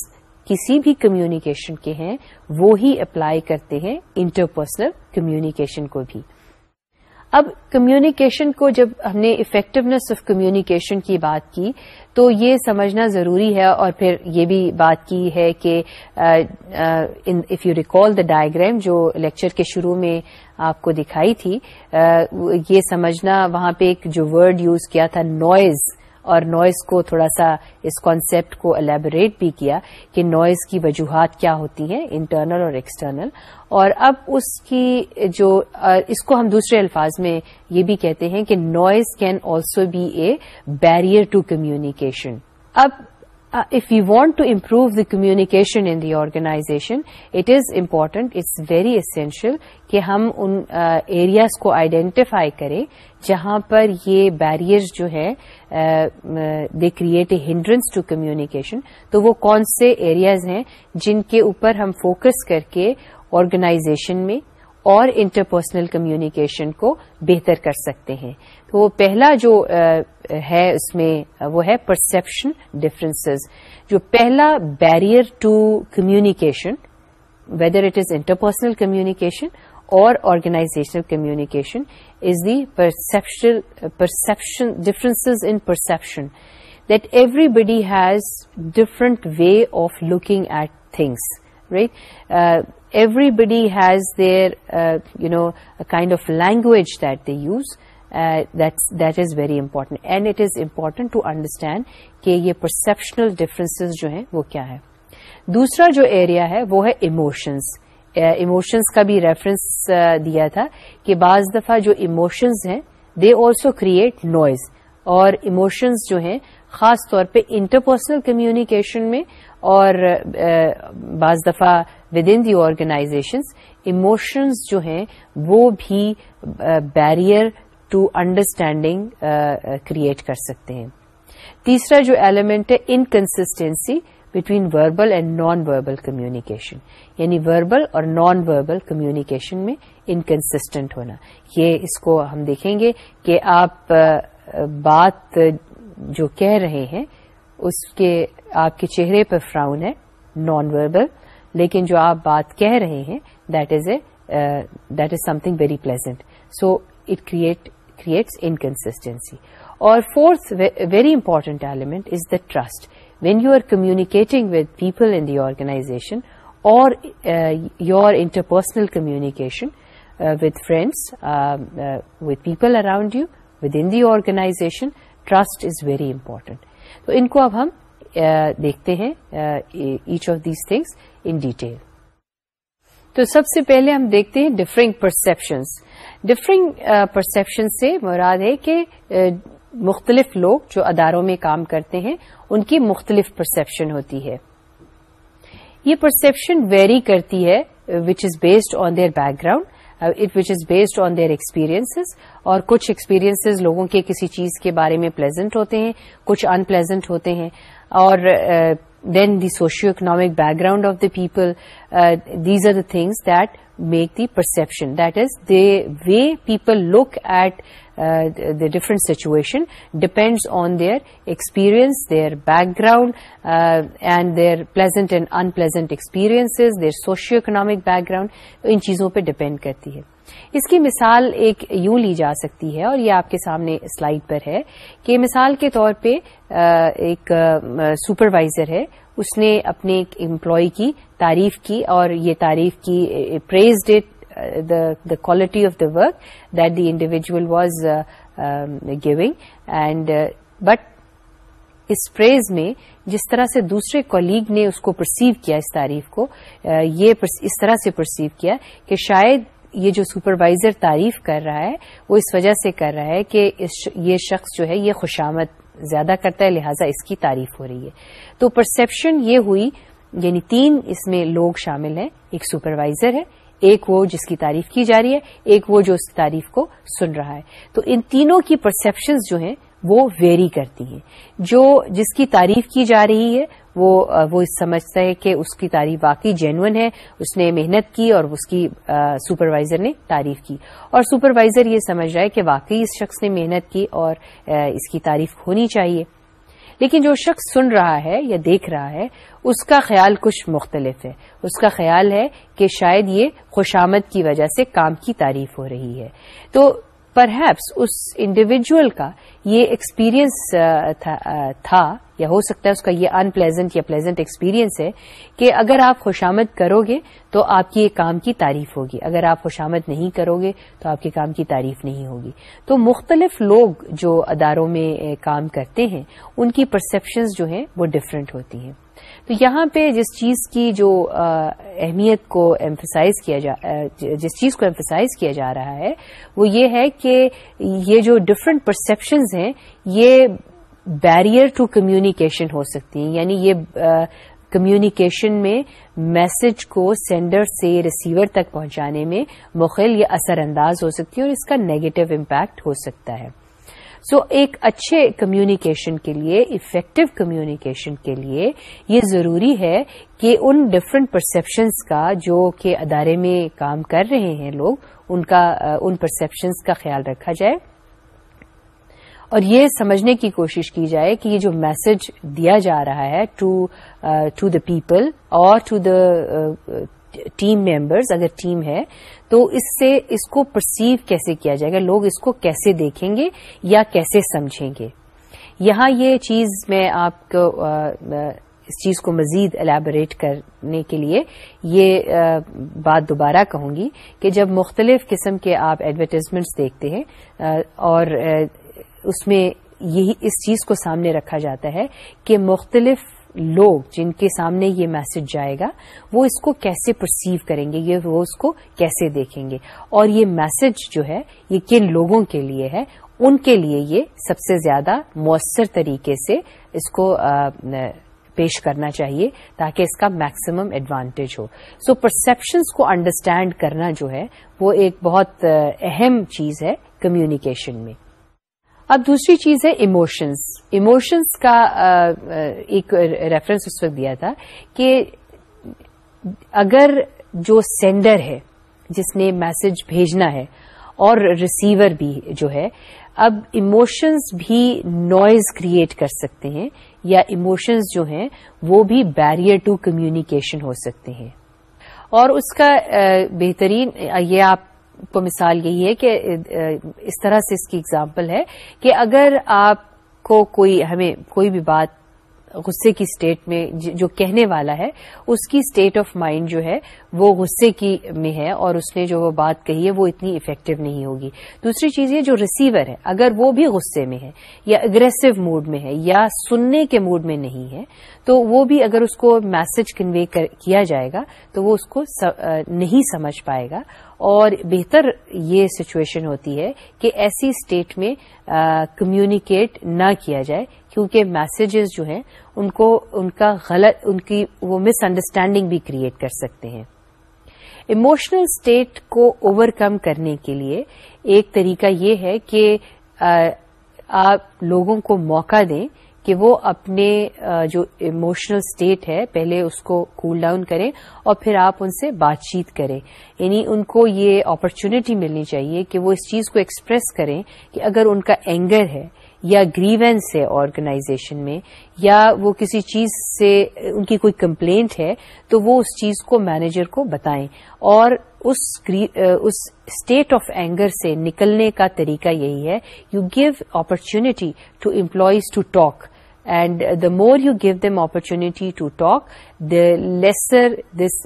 کسی بھی کمیونیکیشن کے ہیں وہی اپلائی کرتے ہیں انٹرپرسنل کمیونیکیشن کو بھی اب کمیونیکیشن کو جب ہم نے افیکٹونیس آف کمیونیکیشن کی بات کی تو یہ سمجھنا ضروری ہے اور پھر یہ بھی بات کی ہے کہ if you recall the diagram جو لیکچر کے شروع میں آپ کو دکھائی تھی یہ سمجھنا وہاں پہ ایک جو ورڈ یوز کیا تھا نوائز اور نوائز کو تھوڑا سا اس کانسیپٹ کو الیبوریٹ بھی کیا کہ نوائز کی وجوہات کیا ہوتی ہیں انٹرنل اور ایکسٹرنل اور اب اس کی جو اس کو ہم دوسرے الفاظ میں یہ بھی کہتے ہیں کہ noise can also be a barrier to communication اب Uh, if you want to improve the communication in the organization it is important it's very essential کہ ہم ان ایریاز uh, کو آئیڈینٹیفائی کریں جہاں پر یہ بیریئرز جو ہے they create a hindrance to communication تو وہ کون سے ایریاز ہیں جن کے اوپر ہم فوکس کر کے آرگنائزیشن میں اور انٹرپرسنل کمیونیکیشن کو بہتر کر سکتے ہیں تو وہ پہلا جو ہے اس میں وہ ہے پرسپشن ڈفرینس جو پہلا barrier to communication whether it is interpersonal communication or organizational communication is the perception differences in perception that everybody has different way of looking at things right everybody has their you know kind of language that they use that is very important and it is important to understand کہ یہ perceptual differences جو ہیں وہ کیا ہے دوسرا جو area ہے وہ ہے اموشنز اموشنز uh, کا بھی ریفرنس uh, دیا تھا کہ بعض دفعہ جو اموشنز ہیں دے آلسو کریٹ نوائز اور اموشنز جو ہیں خاص طور پہ انٹرپرسنل کمیونیکیشن میں اور uh, بعض دفعہ with in the organizations emotions جو ہیں وہ بھی بیریئر ٹو انڈرسٹینڈنگ کریٹ کر سکتے ہیں تیسرا جو ایلیمنٹ ہے inconsistency between verbal and non verbal communication یعنی وربل اور نان وربل کمیونیکیشن میں انکنسٹینٹ ہونا یہ اس کو ہم دیکھیں گے کہ آپ uh, بات جو کہہ رہے ہیں اس کے آپ کے چہرے پر فراؤن ہے نان وربل لیکن جو آپ بات کہہ رہے ہیں that is a that is something very pleasant so it create creates inconsistency اور fourth very important element is the trust when you are communicating with people in the organization or your interpersonal communication with friends with people around you within the organization trust is very important تو ان کو اب ہم uh, دیکھتے ہیں each of these things in detail تو سب سے پہلے ہم دیکھتے ہیں ڈفرنگ پرسپشن ڈفرنگ پرسپشن سے مراد ہے کہ مختلف لوگ جو اداروں میں کام کرتے ہیں ان کی مختلف پرسپشن ہوتی ہے یہ پرسپشن ویری کرتی ہے which is based on their background it which is based on their experiences اور کچھ ایکسپیرئنسز لوگوں کے کسی چیز کے بارے میں پلیزنٹ ہوتے ہیں کچھ ان پلیزنٹ ہوتے ہیں اور then the socio economic background of the people these are the things that make the perception that is the way people look at the different situation depends on their experience their background and their pleasant and unpleasant experiences their socio economic background ان چیزوں پہ depend کرتی ہے اس کی مثال ایک یوں لی جا سکتی ہے اور یہ آپ کے سامنے سلائڈ پر ہے کہ مثال کے طور پہ ایک سپروائزر ہے اس نے اپنے ایک امپلائی کی تعریف کی اور یہ تعریف کی praised it quality of the work that the individual was giving and but اس پریز میں جس طرح سے دوسرے کولیگ نے اس کو پرسیو کیا اس تعریف کو یہ اس طرح سے پرسیو کیا کہ شاید یہ جو سپروائزر تعریف کر رہا ہے وہ اس وجہ سے کر رہا ہے کہ یہ شخص جو ہے یہ خوشامد زیادہ کرتا ہے لہذا اس کی تعریف ہو رہی ہے تو پرسپشن یہ ہوئی یعنی تین اس میں لوگ شامل ہیں ایک سپروائزر ہے ایک وہ جس کی تعریف کی جا رہی ہے ایک وہ جو اس تعریف کو سن رہا ہے تو ان تینوں کی پرسپشنز جو ہیں وہ ویری کرتی ہیں جو جس کی تعریف کی جا رہی ہے وہ وہ سمجھتا ہے کہ اس کی تعریف واقعی جینون ہے اس نے محنت کی اور اس کی سپروائزر نے تعریف کی اور سپروائزر یہ سمجھ رہا ہے کہ واقعی اس شخص نے محنت کی اور اس کی تعریف ہونی چاہیے لیکن جو شخص سن رہا ہے یا دیکھ رہا ہے اس کا خیال کچھ مختلف ہے اس کا خیال ہے کہ شاید یہ خوشامد کی وجہ سے کام کی تعریف ہو رہی ہے تو پر ہیپس اس انڈیویجل کا یہ ایکسپیرئنس تھا uh, uh, یا ہو سکتا ہے اس کا یہ ان پلیزنٹ یا پلیزنٹ ایکسپیرئنس ہے کہ اگر آپ خوشامد کرو گے تو آپ کی یہ کام کی تعریف ہوگی اگر آپ خوشامد نہیں کرو گے تو آپ کے کام کی تعریف نہیں ہوگی تو مختلف لوگ جو اداروں میں کام کرتے ہیں ان کی پرسپشنز جو ہیں وہ ڈفرینٹ ہوتی ہیں تو یہاں پہ جس چیز کی جو اہمیت کو کیا جا جس چیز کو ایمفسائز کیا جا رہا ہے وہ یہ ہے کہ یہ جو ڈفرینٹ پرسپشنز ہیں یہ بیریئر ٹو کمیونیکیشن ہو سکتی ہیں یعنی یہ کمیونیکیشن میں میسج کو سینڈر سے ریسیور تک پہنچانے میں مخل یا اثر انداز ہو سکتی ہے اور اس کا نیگیٹو امپیکٹ ہو سکتا ہے سو ایک اچھے کمیونیکیشن کے لیے افیکٹو کمیونیکیشن کے لیے یہ ضروری ہے کہ ان ڈفرینٹ پرسیپشنس کا جو کہ ادارے میں کام کر رہے ہیں لوگ ان کا ان پرسپشنس کا خیال رکھا جائے اور یہ سمجھنے کی کوشش کی جائے کہ یہ جو میسج دیا جا رہا ہے to to the people or to the team members اگر ٹیم ہے تو اس سے اس کو پرسیو کیسے کیا جائے گا لوگ اس کو کیسے دیکھیں گے یا کیسے سمجھیں گے یہاں یہ چیز میں آپ کو اس چیز کو مزید الیبوریٹ کرنے کے لیے یہ بات دوبارہ کہوں گی کہ جب مختلف قسم کے آپ ایڈورٹیزمنٹس دیکھتے ہیں اور اس میں یہی اس چیز کو سامنے رکھا جاتا ہے کہ مختلف لوگ جن کے سامنے یہ میسج جائے گا وہ اس کو کیسے پرسیو کریں گے یہ وہ اس کو کیسے دیکھیں گے اور یہ میسج جو ہے یہ کن لوگوں کے لیے ہے ان کے لیے یہ سب سے زیادہ مؤثر طریقے سے اس کو پیش کرنا چاہیے تاکہ اس کا میکسیمم ایڈوانٹیج ہو سو پرسپشنس کو انڈرسٹینڈ کرنا جو ہے وہ ایک بہت اہم چیز ہے کمیونیکیشن میں اب دوسری چیز ہے ایموشنز ایموشنز کا ایک ریفرنس اس وقت دیا تھا کہ اگر جو سینڈر ہے جس نے میسج بھیجنا ہے اور ریسیور بھی جو ہے اب ایموشنز بھی نوائز کریٹ کر سکتے ہیں یا ایموشنز جو ہیں وہ بھی بیریئر ٹو کمیونیکیشن ہو سکتے ہیں اور اس کا بہترین یہ آپ کو مثال یہی ہے کہ اس طرح سے اس کی اگزامپل ہے کہ اگر آپ کو کوئی ہمیں کوئی بھی بات غصے کی اسٹیٹ میں جی- جو کہنے والا ہے اس کی اسٹیٹ آف مائنڈ جو ہے وہ غصے کی میں ہے اور اس نے جو وہ بات کہی ہے وہ اتنی افیکٹو نہیں ہوگی دوسری چیز یہ جو ریسیور ہے اگر وہ بھی غصے میں ہے یا اگریسو موڈ میں ہے یا سننے کے موڈ میں نہیں ہے تو وہ بھی اگر اس کو میسج کنوے کیا جائے گا تو وہ اس کو نہیں سمجھ پائے گا اور بہتر یہ سچویشن ہوتی ہے کہ ایسی اسٹیٹ میں کمیونیکیٹ نہ کیا جائے کیونکہ میسیجز جو ہیں ان کو ان کا غلط ان کی وہ مس انڈرسٹینڈنگ بھی کریٹ کر سکتے ہیں ایموشنل اسٹیٹ کو اوور کم کرنے کے لیے ایک طریقہ یہ ہے کہ آپ لوگوں کو موقع دیں کہ وہ اپنے جو اموشنل اسٹیٹ ہے پہلے اس کو کول ڈاؤن کریں اور پھر آپ ان سے بات چیت کریں یعنی ان کو یہ اپرچونیٹی ملنی چاہیے کہ وہ اس چیز کو ایکسپریس کریں کہ اگر ان کا اینگر ہے یا گریونس ہے آرگنائزیشن میں یا وہ کسی چیز سے ان کی کوئی کمپلینٹ ہے تو وہ اس چیز کو مینیجر کو بتائیں اور اس اسٹیٹ آف اینگر سے نکلنے کا طریقہ یہی ہے you give opportunity to employees to talk and the more you give them opportunity to talk the lesser this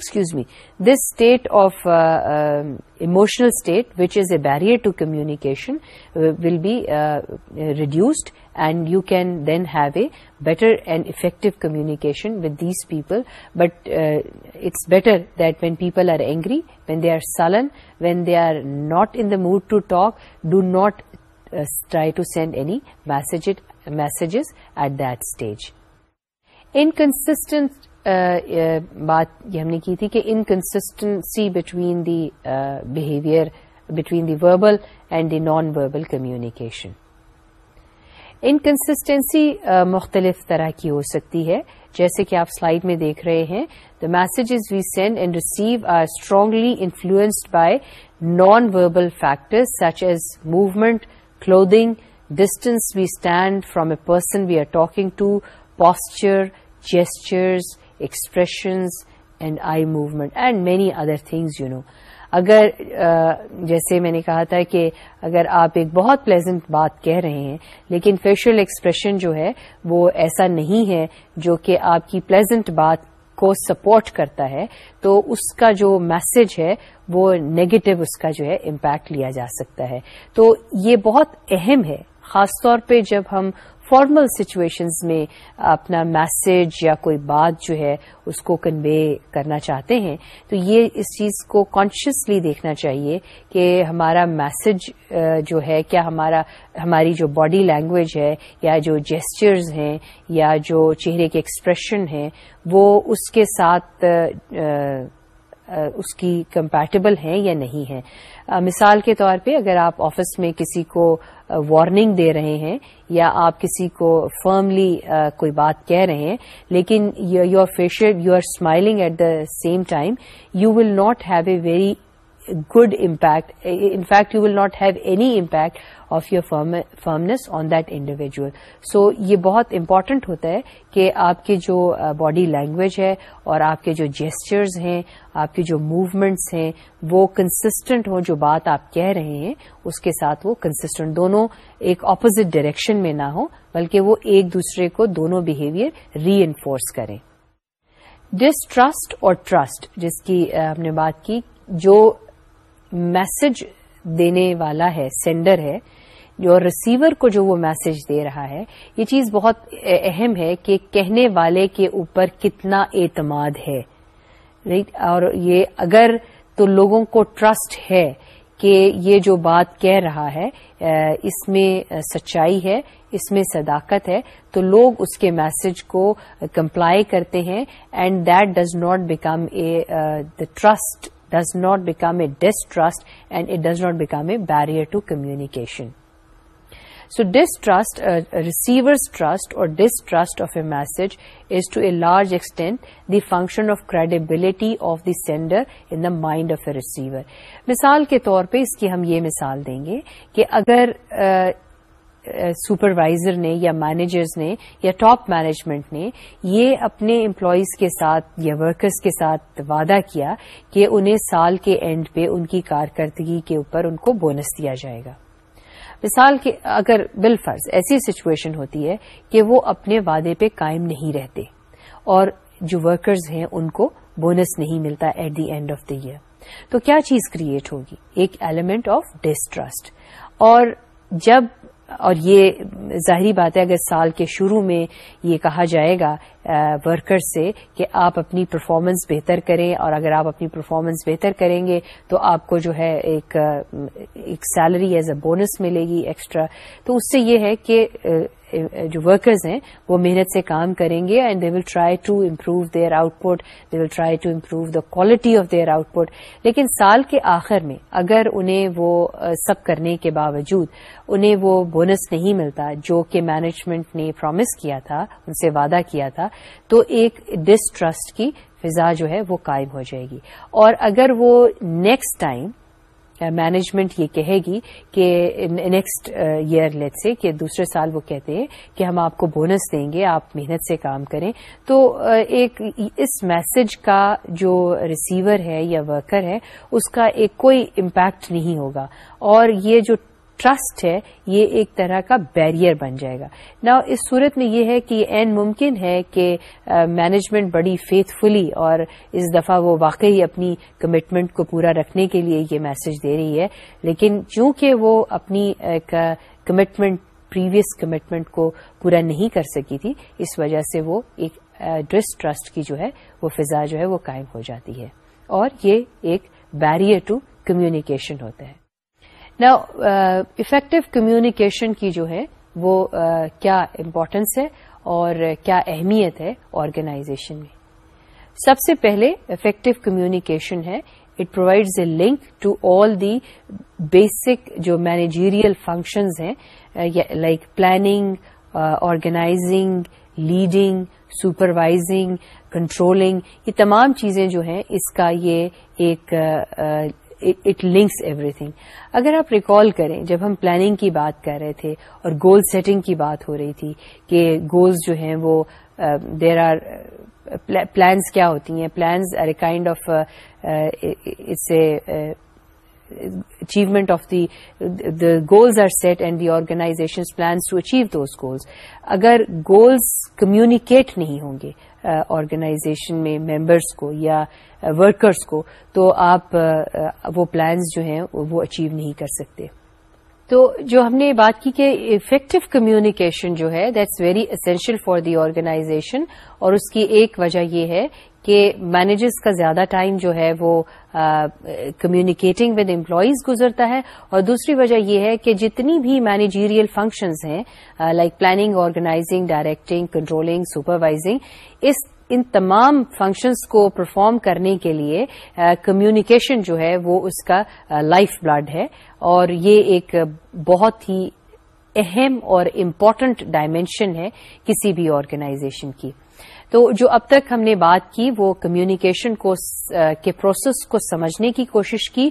excuse me, this state of uh, um, emotional state, which is a barrier to communication, uh, will be uh, reduced, and you can then have a better and effective communication with these people. But it's better that when people are angry, when they are sullen, when they are not in the mood to talk, do not try to send any messages at that stage. Inconsistent بات یہ ہم نے کی تھی کہ inconsistency between the behaviour between the verbal and the non verbal communication inconsistency مختلف طرح کی ہو سکتی ہے جیسے کہ آپ سلائڈ میں دیکھ رہے ہیں the messages we send and receive are strongly influenced by non verbal factors such as movement clothing distance we stand from a person we are talking to posture gestures expressions and eye movement and many other things you know اگر جیسے میں نے کہا تھا کہ اگر آپ ایک بہت پلیزنٹ بات کہہ رہے ہیں لیکن فیشل ایکسپریشن جو ہے وہ ایسا نہیں ہے جو کہ آپ کی پلیزنٹ بات کو سپورٹ کرتا ہے تو اس کا جو میسج ہے وہ نگیٹو اس کا جو ہے امپیکٹ لیا جا سکتا ہے تو یہ بہت اہم ہے خاص طور پہ جب ہم فارمل سچویشنز میں اپنا میسج یا کوئی بات جو ہے اس کو کنوے کرنا چاہتے ہیں تو یہ اس چیز کو کانشیسلی دیکھنا چاہیے کہ ہمارا میسج جو ہے کیا ہمارا ہماری جو باڈی لینگویج ہے یا جو جیسچرز ہیں یا جو چہرے کے ایکسپریشن ہیں وہ اس کے ساتھ اس کی کمپیٹیبل ہیں یا نہیں ہیں مثال کے طور پہ اگر آپ آفس میں کسی کو وارننگ دے رہے ہیں یا آپ کسی کو فرملی کوئی بات کہہ رہے ہیں لیکن you are facial you are smiling at the same time you will not have a very good impact in effect you will not have any impact of your firmness on that individual so یہ بہت important ہوتا ہے کہ آپ کی جو body language ہے اور آپ کے جو جیسرز ہیں آپ کے جو موومینٹس ہیں وہ کنسٹنٹ ہوں جو بات آپ کہہ رہے ہیں اس کے ساتھ وہ کنسٹینٹ دونوں ایک اپوزٹ ڈائریکشن میں نہ ہو بلکہ وہ ایک دوسرے کو دونوں بہیویئر ری انفورس کریں ڈسٹرسٹ اور ٹرسٹ جس کی ہم نے بات کی جو میسج دینے والا ہے سینڈر ہے جو ریسیور کو جو وہ میسج دے رہا ہے یہ چیز بہت اہم ہے کہ کہنے والے کے اوپر کتنا اعتماد ہے اور یہ اگر تو لوگوں کو ٹرسٹ ہے کہ یہ جو بات کہہ رہا ہے اس میں سچائی ہے اس میں صداقت ہے تو لوگ اس کے میسج کو کمپلائی کرتے ہیں and that does not become a the trust does not become a distrust and it does not become a barrier to communication so distrust receivers trust or distrust of a message is to a large extent the function of credibility of the sender and the mind of a receiver مثال کے طور پہ اس کی ہم یہ مثال دیں گے کہ اگر uh, سپروائزر نے یا مینیجرز نے یا ٹاپ مینجمنٹ نے یہ اپنے امپلائیز کے ساتھ یا ورکرز کے ساتھ وعدہ کیا کہ انہیں سال کے اینڈ پہ ان کی کارکردگی کے اوپر ان کو بونس دیا جائے گا مثال کے اگر بالفرض ایسی سچویشن ہوتی ہے کہ وہ اپنے وعدے پہ قائم نہیں رہتے اور جو ورکرز ہیں ان کو بونس نہیں ملتا at the end of the year تو کیا چیز کریٹ ہوگی ایک ایلیمنٹ آف ڈسٹرسٹ اور جب اور یہ ظاہری بات ہے اگر سال کے شروع میں یہ کہا جائے گا ورکر سے کہ آپ اپنی پرفارمنس بہتر کریں اور اگر آپ اپنی پرفارمنس بہتر کریں گے تو آپ کو جو ہے ایک سیلری ایز اے بونس ملے گی ایکسٹرا تو اس سے یہ ہے کہ جو ورکرز ہیں وہ محنت سے کام کریں گے and they will try to improve their output they will try to improve the quality of their output لیکن سال کے آخر میں اگر انہیں وہ سب کرنے کے باوجود انہیں وہ بونس نہیں ملتا جو کہ مینجمنٹ نے پرامس کیا تھا ان سے وعدہ کیا تھا تو ایک ڈسٹرسٹ کی فضا جو ہے وہ قائم ہو جائے گی اور اگر وہ نیکسٹ ٹائم مینجمنٹ یہ کہے گی کہ نیکسٹ ایئر لیٹ سے کہ دوسرے سال وہ کہتے ہیں کہ ہم آپ کو بونس دیں گے آپ محنت سے کام کریں تو ایک اس میسج کا جو ریسیور ہے یا ورکر ہے اس کا ایک کوئی امپیکٹ نہیں ہوگا اور یہ جو ٹرسٹ ہے یہ ایک طرح کا بیریئر بن جائے گا نا اس صورت میں یہ ہے کہ این ممکن ہے کہ مینجمنٹ بڑی فیتھ فلی اور اس دفعہ وہ واقعی اپنی کمٹمنٹ کو پورا رکھنے کے لیے یہ میسج دے رہی ہے لیکن چونکہ وہ اپنی ایک کمٹمنٹ پریویس کمٹمنٹ کو پورا نہیں کر سکی تھی اس وجہ سے وہ ایک ڈس ٹرسٹ کی جو ہے وہ فضا جو ہے وہ قائم ہو جاتی ہے اور یہ ایک بیریئر ٹو کمیونیکیشن ہوتا ہے نا افیکٹو کمیونیکیشن کی جو ہے وہ uh, کیا امپورٹینس ہے اور کیا اہمیت ہے آرگنائزیشن میں سب سے پہلے افیکٹو کمیونیکیشن ہے it provides a link to all the basic جو مینیجیریل فنکشنز ہیں like planning organizing leading supervising controlling یہ تمام چیزیں جو ہیں اس کا یہ ایک uh, uh, it links everything اگر آپ ریکال کریں جب ہم پلاننگ کی بات کر رہے تھے اور گول سیٹنگ کی بات ہو رہی تھی کہ گولز جو ہیں وہ دیر آر پلانس کیا ہوتی ہیں plans are a kind of it's a achievement of the goals are set and the organization plans to achieve those goals اگر گولز کمیونیکیٹ نہیں ہوں گے آرگنائزیشن میں ممبرس کو یا ورکرس کو تو آپ وہ پلانز جو ہیں وہ اچیو نہیں کر سکتے تو جو ہم نے بات کی کہ افیکٹو کمیونیکیشن جو ہے that's very essential for the organization اور اس کی ایک وجہ یہ ہے کہ مینیجرس کا زیادہ ٹائم جو ہے وہ کمیونیکیٹنگ ود امپلائیز گزرتا ہے اور دوسری وجہ یہ ہے کہ جتنی بھی مینیجیریل فنکشنز ہیں like planning organizing directing controlling supervising اس ان تمام فنکشنز کو پرفارم کرنے کے لیے کمیونیکیشن جو ہے وہ اس کا لائف بلڈ ہے اور یہ ایک بہت ہی اہم اور امپورٹنٹ ڈائمینشن ہے کسی بھی آرگنائزیشن کی تو جو اب تک ہم نے بات کی وہ کمیونیکیشن کو کے پروسیس کو سمجھنے کی کوشش کی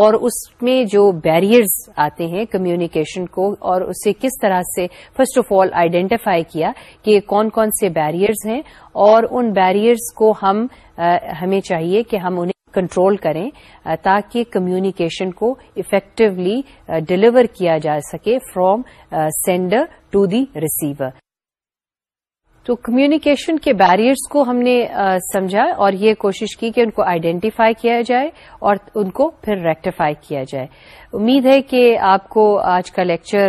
اور اس میں جو بیریئرز آتے ہیں کمیونیکیشن کو اور اسے کس طرح سے فرسٹ آف آل آئیڈینٹیفائی کیا کہ کون کون سے بیریئرز ہیں اور ان بیریئرز کو ہم ہمیں چاہیے کہ ہم انہیں کنٹرول کریں تاکہ کمیونیکیشن کو افیکٹولی ڈلیور کیا جا سکے from sender to the receiver تو کمیونیکیشن کے بیریئرس کو ہم نے سمجھا اور یہ کوشش کی کہ ان کو آئیڈینٹیفائی کیا جائے اور ان کو پھر ریکٹیفائی کیا جائے امید ہے کہ آپ کو آج کا لیکچر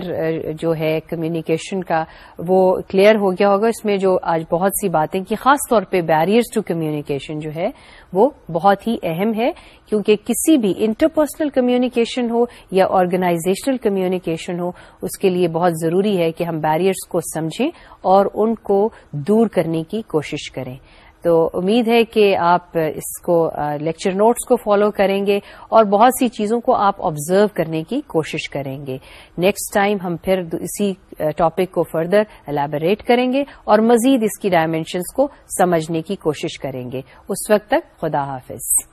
جو ہے کمیونیکیشن کا وہ کلیئر ہو گیا ہوگا اس میں جو آج بہت سی باتیں کی خاص طور پہ بیریئرس ٹو کمیونیکیشن جو ہے وہ بہت ہی اہم ہے کیونکہ کسی بھی انٹرپرسنل کمیونیکیشن ہو یا آرگنائزیشنل کمیونیکیشن ہو اس کے لیے بہت ضروری ہے کہ ہم بیریئرس کو سمجھیں اور ان کو دور کرنے کی کوشش کریں تو امید ہے کہ آپ اس کو لیکچر نوٹس کو فالو کریں گے اور بہت سی چیزوں کو آپ آبزرو کرنے کی کوشش کریں گے نیکسٹ ٹائم ہم پھر اسی ٹاپک کو فردر الیبوریٹ کریں گے اور مزید اس کی ڈائمینشنس کو سمجھنے کی کوشش کریں گے اس وقت تک خدا حافظ